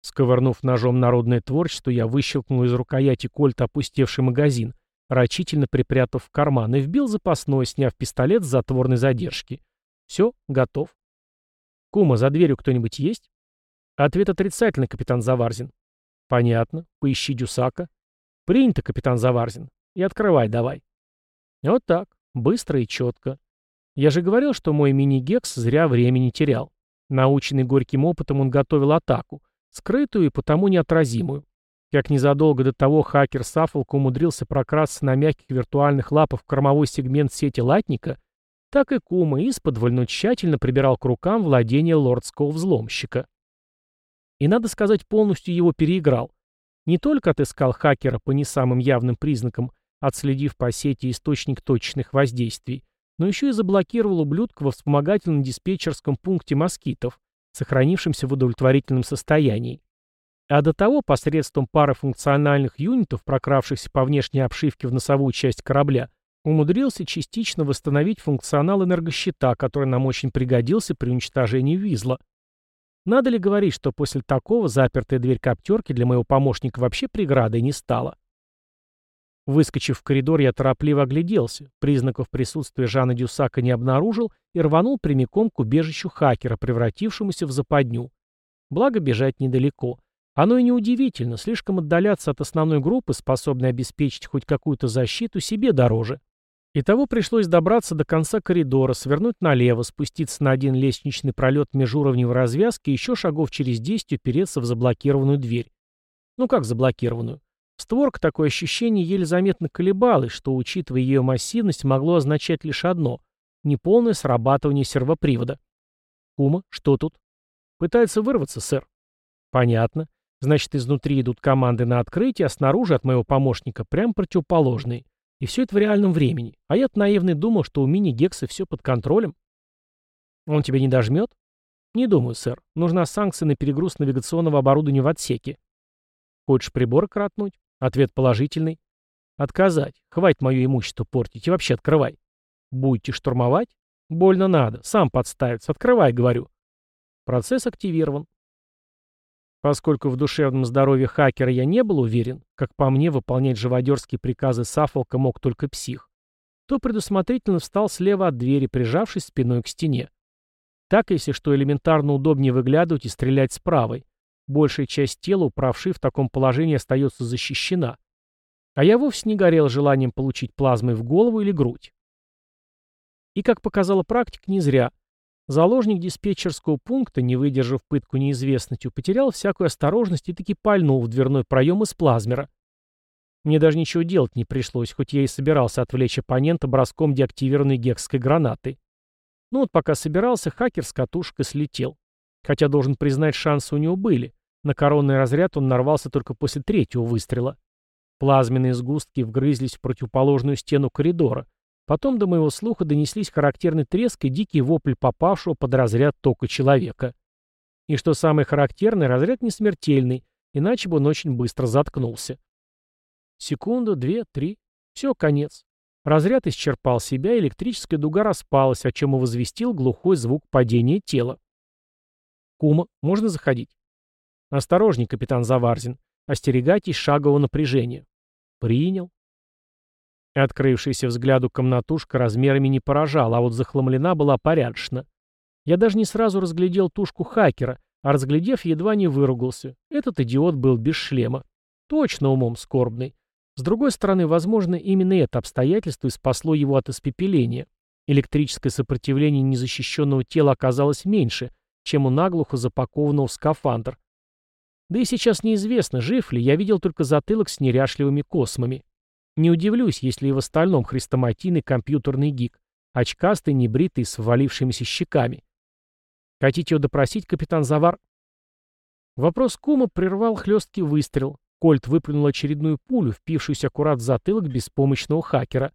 Сковырнув ножом народное творчество, я выщелкнул из рукояти кольта опустевший магазин, рачительно припрятав в карман, и вбил запасной, сняв пистолет с затворной задержки. Все, готов. «Кума, за дверью кто-нибудь есть?» Ответ отрицательный, капитан Заварзин. «Понятно. Поищи Дюсака». «Принято, капитан Заварзин. И открывай давай». Вот так. Быстро и четко. Я же говорил, что мой мини-гекс зря времени терял. Наученный горьким опытом, он готовил атаку. Скрытую и потому неотразимую. Как незадолго до того хакер Саффолк умудрился прокрасться на мягких виртуальных лапах в кормовой сегмент сети латника, так и Кума исподволь, тщательно прибирал к рукам владение лордского взломщика. И, надо сказать, полностью его переиграл. Не только отыскал хакера по не самым явным признакам, отследив по сети источник точечных воздействий, но еще и заблокировал ублюдка во вспомогательном диспетчерском пункте москитов, сохранившемся в удовлетворительном состоянии. А до того, посредством пары функциональных юнитов, прокравшихся по внешней обшивке в носовую часть корабля, умудрился частично восстановить функционал энергощита, который нам очень пригодился при уничтожении Визла. Надо ли говорить, что после такого запертая дверь коптерки для моего помощника вообще преградой не стала? Выскочив в коридор, я торопливо огляделся, признаков присутствия Жана Дюсака не обнаружил и рванул прямиком к убежищу хакера, превратившемуся в западню. Благо бежать недалеко. Оно и неудивительно, слишком отдаляться от основной группы, способной обеспечить хоть какую-то защиту, себе дороже. Итого пришлось добраться до конца коридора, свернуть налево, спуститься на один лестничный пролет межуровневой развязки и еще шагов через десять упереться в заблокированную дверь. Ну как заблокированную? Створка такое ощущение еле заметно колебалась, что, учитывая ее массивность, могло означать лишь одно — неполное срабатывание сервопривода. «Кума, что тут?» «Пытается вырваться, сэр». «Понятно. Значит, изнутри идут команды на открытие, а снаружи от моего помощника прям противоположные. И все это в реальном времени. А я-то наивный думал, что у мини-гекса все под контролем. Он тебя не дожмет? Не думаю, сэр. Нужна санкция на перегруз навигационного оборудования в отсеке. Хочешь прибор кратнуть? Ответ положительный. Отказать. Хватит мое имущество портить и вообще открывай. Будете штурмовать? Больно надо. Сам подставится. Открывай, говорю. Процесс активирован. Поскольку в душевном здоровье хакера я не был уверен, как по мне выполнять живодерские приказы Сафолка мог только псих, то предусмотрительно встал слева от двери, прижавшись спиной к стене. Так, если что, элементарно удобнее выглядывать и стрелять с правой. Большая часть тела, управшей в таком положении, остается защищена. А я вовсе не горел желанием получить плазмой в голову или грудь. И, как показала практика, не зря. Заложник диспетчерского пункта, не выдержав пытку неизвестностью, потерял всякую осторожность и таки пальнул в дверной проем из плазмера. Мне даже ничего делать не пришлось, хоть я и собирался отвлечь оппонента броском деактивированной гекской гранаты. Ну вот пока собирался, хакер с катушкой слетел. Хотя, должен признать, шансы у него были. На коронный разряд он нарвался только после третьего выстрела. Плазменные сгустки вгрызлись в противоположную стену коридора. Потом до моего слуха донеслись характерный треск и дикий вопль попавшего под разряд тока человека. И что самое характерное, разряд не смертельный, иначе бы он очень быстро заткнулся. Секунда, две, три. Все, конец. Разряд исчерпал себя, электрическая дуга распалась, о чем и возвестил глухой звук падения тела. «Кума, можно заходить?» «Осторожней, капитан Заварзин. Остерегайтесь шагового напряжения». «Принял». Открывшаяся взгляду комнатушка размерами не поражала, а вот захламлена была порядочно. Я даже не сразу разглядел тушку хакера, а разглядев, едва не выругался. Этот идиот был без шлема. Точно умом скорбный. С другой стороны, возможно, именно это обстоятельство и спасло его от испепеления. Электрическое сопротивление незащищенного тела оказалось меньше, чем у наглухо запакованного в скафандр. Да и сейчас неизвестно, жив ли, я видел только затылок с неряшливыми космами. Не удивлюсь, если и в остальном хрестоматийный компьютерный гик, очкастый, небритый, с ввалившимися щеками. Хотите его допросить, капитан Завар? Вопрос кума прервал хлесткий выстрел. Кольт выплюнул очередную пулю, впившуюся аккурат в затылок беспомощного хакера.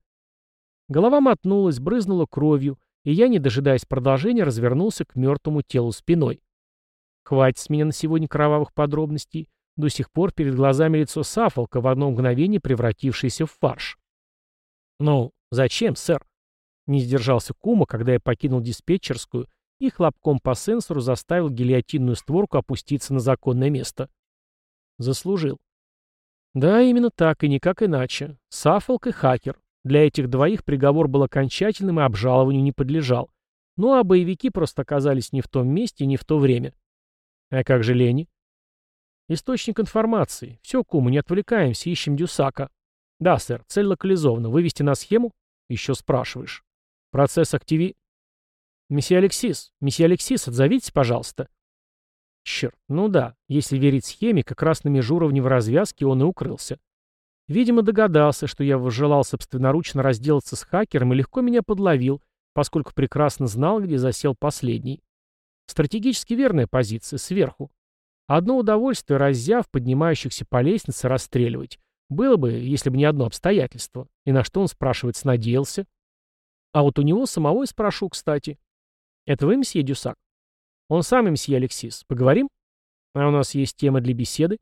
Голова мотнулась, брызнула кровью, и я, не дожидаясь продолжения, развернулся к мертвому телу спиной. Хватит с меня на сегодня кровавых подробностей. До сих пор перед глазами лицо Сафолка, в одно мгновение превратившееся в фарш. «Ну, зачем, сэр?» Не сдержался Кума, когда я покинул диспетчерскую и хлопком по сенсору заставил гильотинную створку опуститься на законное место. Заслужил. Да, именно так и никак иначе. Саффолк и хакер. Для этих двоих приговор был окончательным и обжалованию не подлежал. Ну а боевики просто оказались не в том месте и не в то время. А как же Лени? Источник информации. Все, Кума, не отвлекаемся, ищем Дюсака. Да, сэр, цель локализована. Вывести на схему? Еще спрашиваешь. Процесс активи... Месье Алексис, месье Алексис, отзовитесь, пожалуйста. Черт, ну да, если верить схеме, как раз на межуровне в развязке он и укрылся. Видимо, догадался, что я желал собственноручно разделаться с хакером и легко меня подловил, поскольку прекрасно знал, где засел последний. Стратегически верная позиция, сверху. Одно удовольствие, раззяв поднимающихся по лестнице, расстреливать. Было бы, если бы не одно обстоятельство. И на что он, спрашивается, надеялся? А вот у него самого и спрошу, кстати. Это вы, месье Дюсак? Он сам, мсье Алексис. Поговорим? А у нас есть тема для беседы?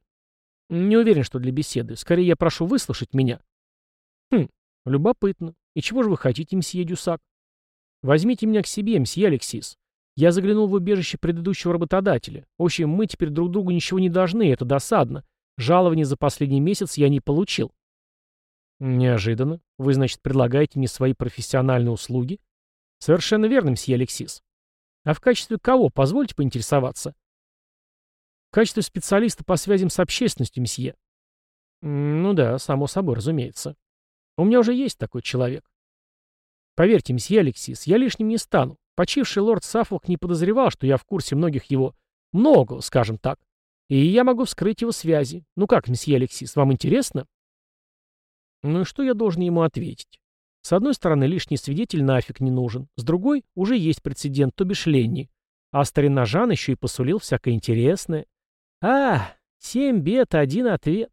Не уверен, что для беседы. Скорее, я прошу выслушать меня. Хм, любопытно. И чего же вы хотите, мсье Дюсак? Возьмите меня к себе, мсье Алексис. Я заглянул в убежище предыдущего работодателя. В общем, мы теперь друг другу ничего не должны, это досадно. Жалование за последний месяц я не получил. Неожиданно. Вы, значит, предлагаете мне свои профессиональные услуги? Совершенно верно, мсье Алексис. А в качестве кого, позвольте поинтересоваться? В качестве специалиста по связям с общественностью, месье. Ну да, само собой, разумеется. У меня уже есть такой человек. Поверьте, месье Алексис, я лишним не стану. Почивший лорд Саффолк не подозревал, что я в курсе многих его... Много, скажем так. И я могу вскрыть его связи. Ну как, месье Алексис, вам интересно? Ну и что я должен ему ответить? С одной стороны, лишний свидетель нафиг не нужен, с другой, уже есть прецедент, то бишь Ленни. А старина Жан еще и посулил всякое интересное. А, семь бед, один ответ.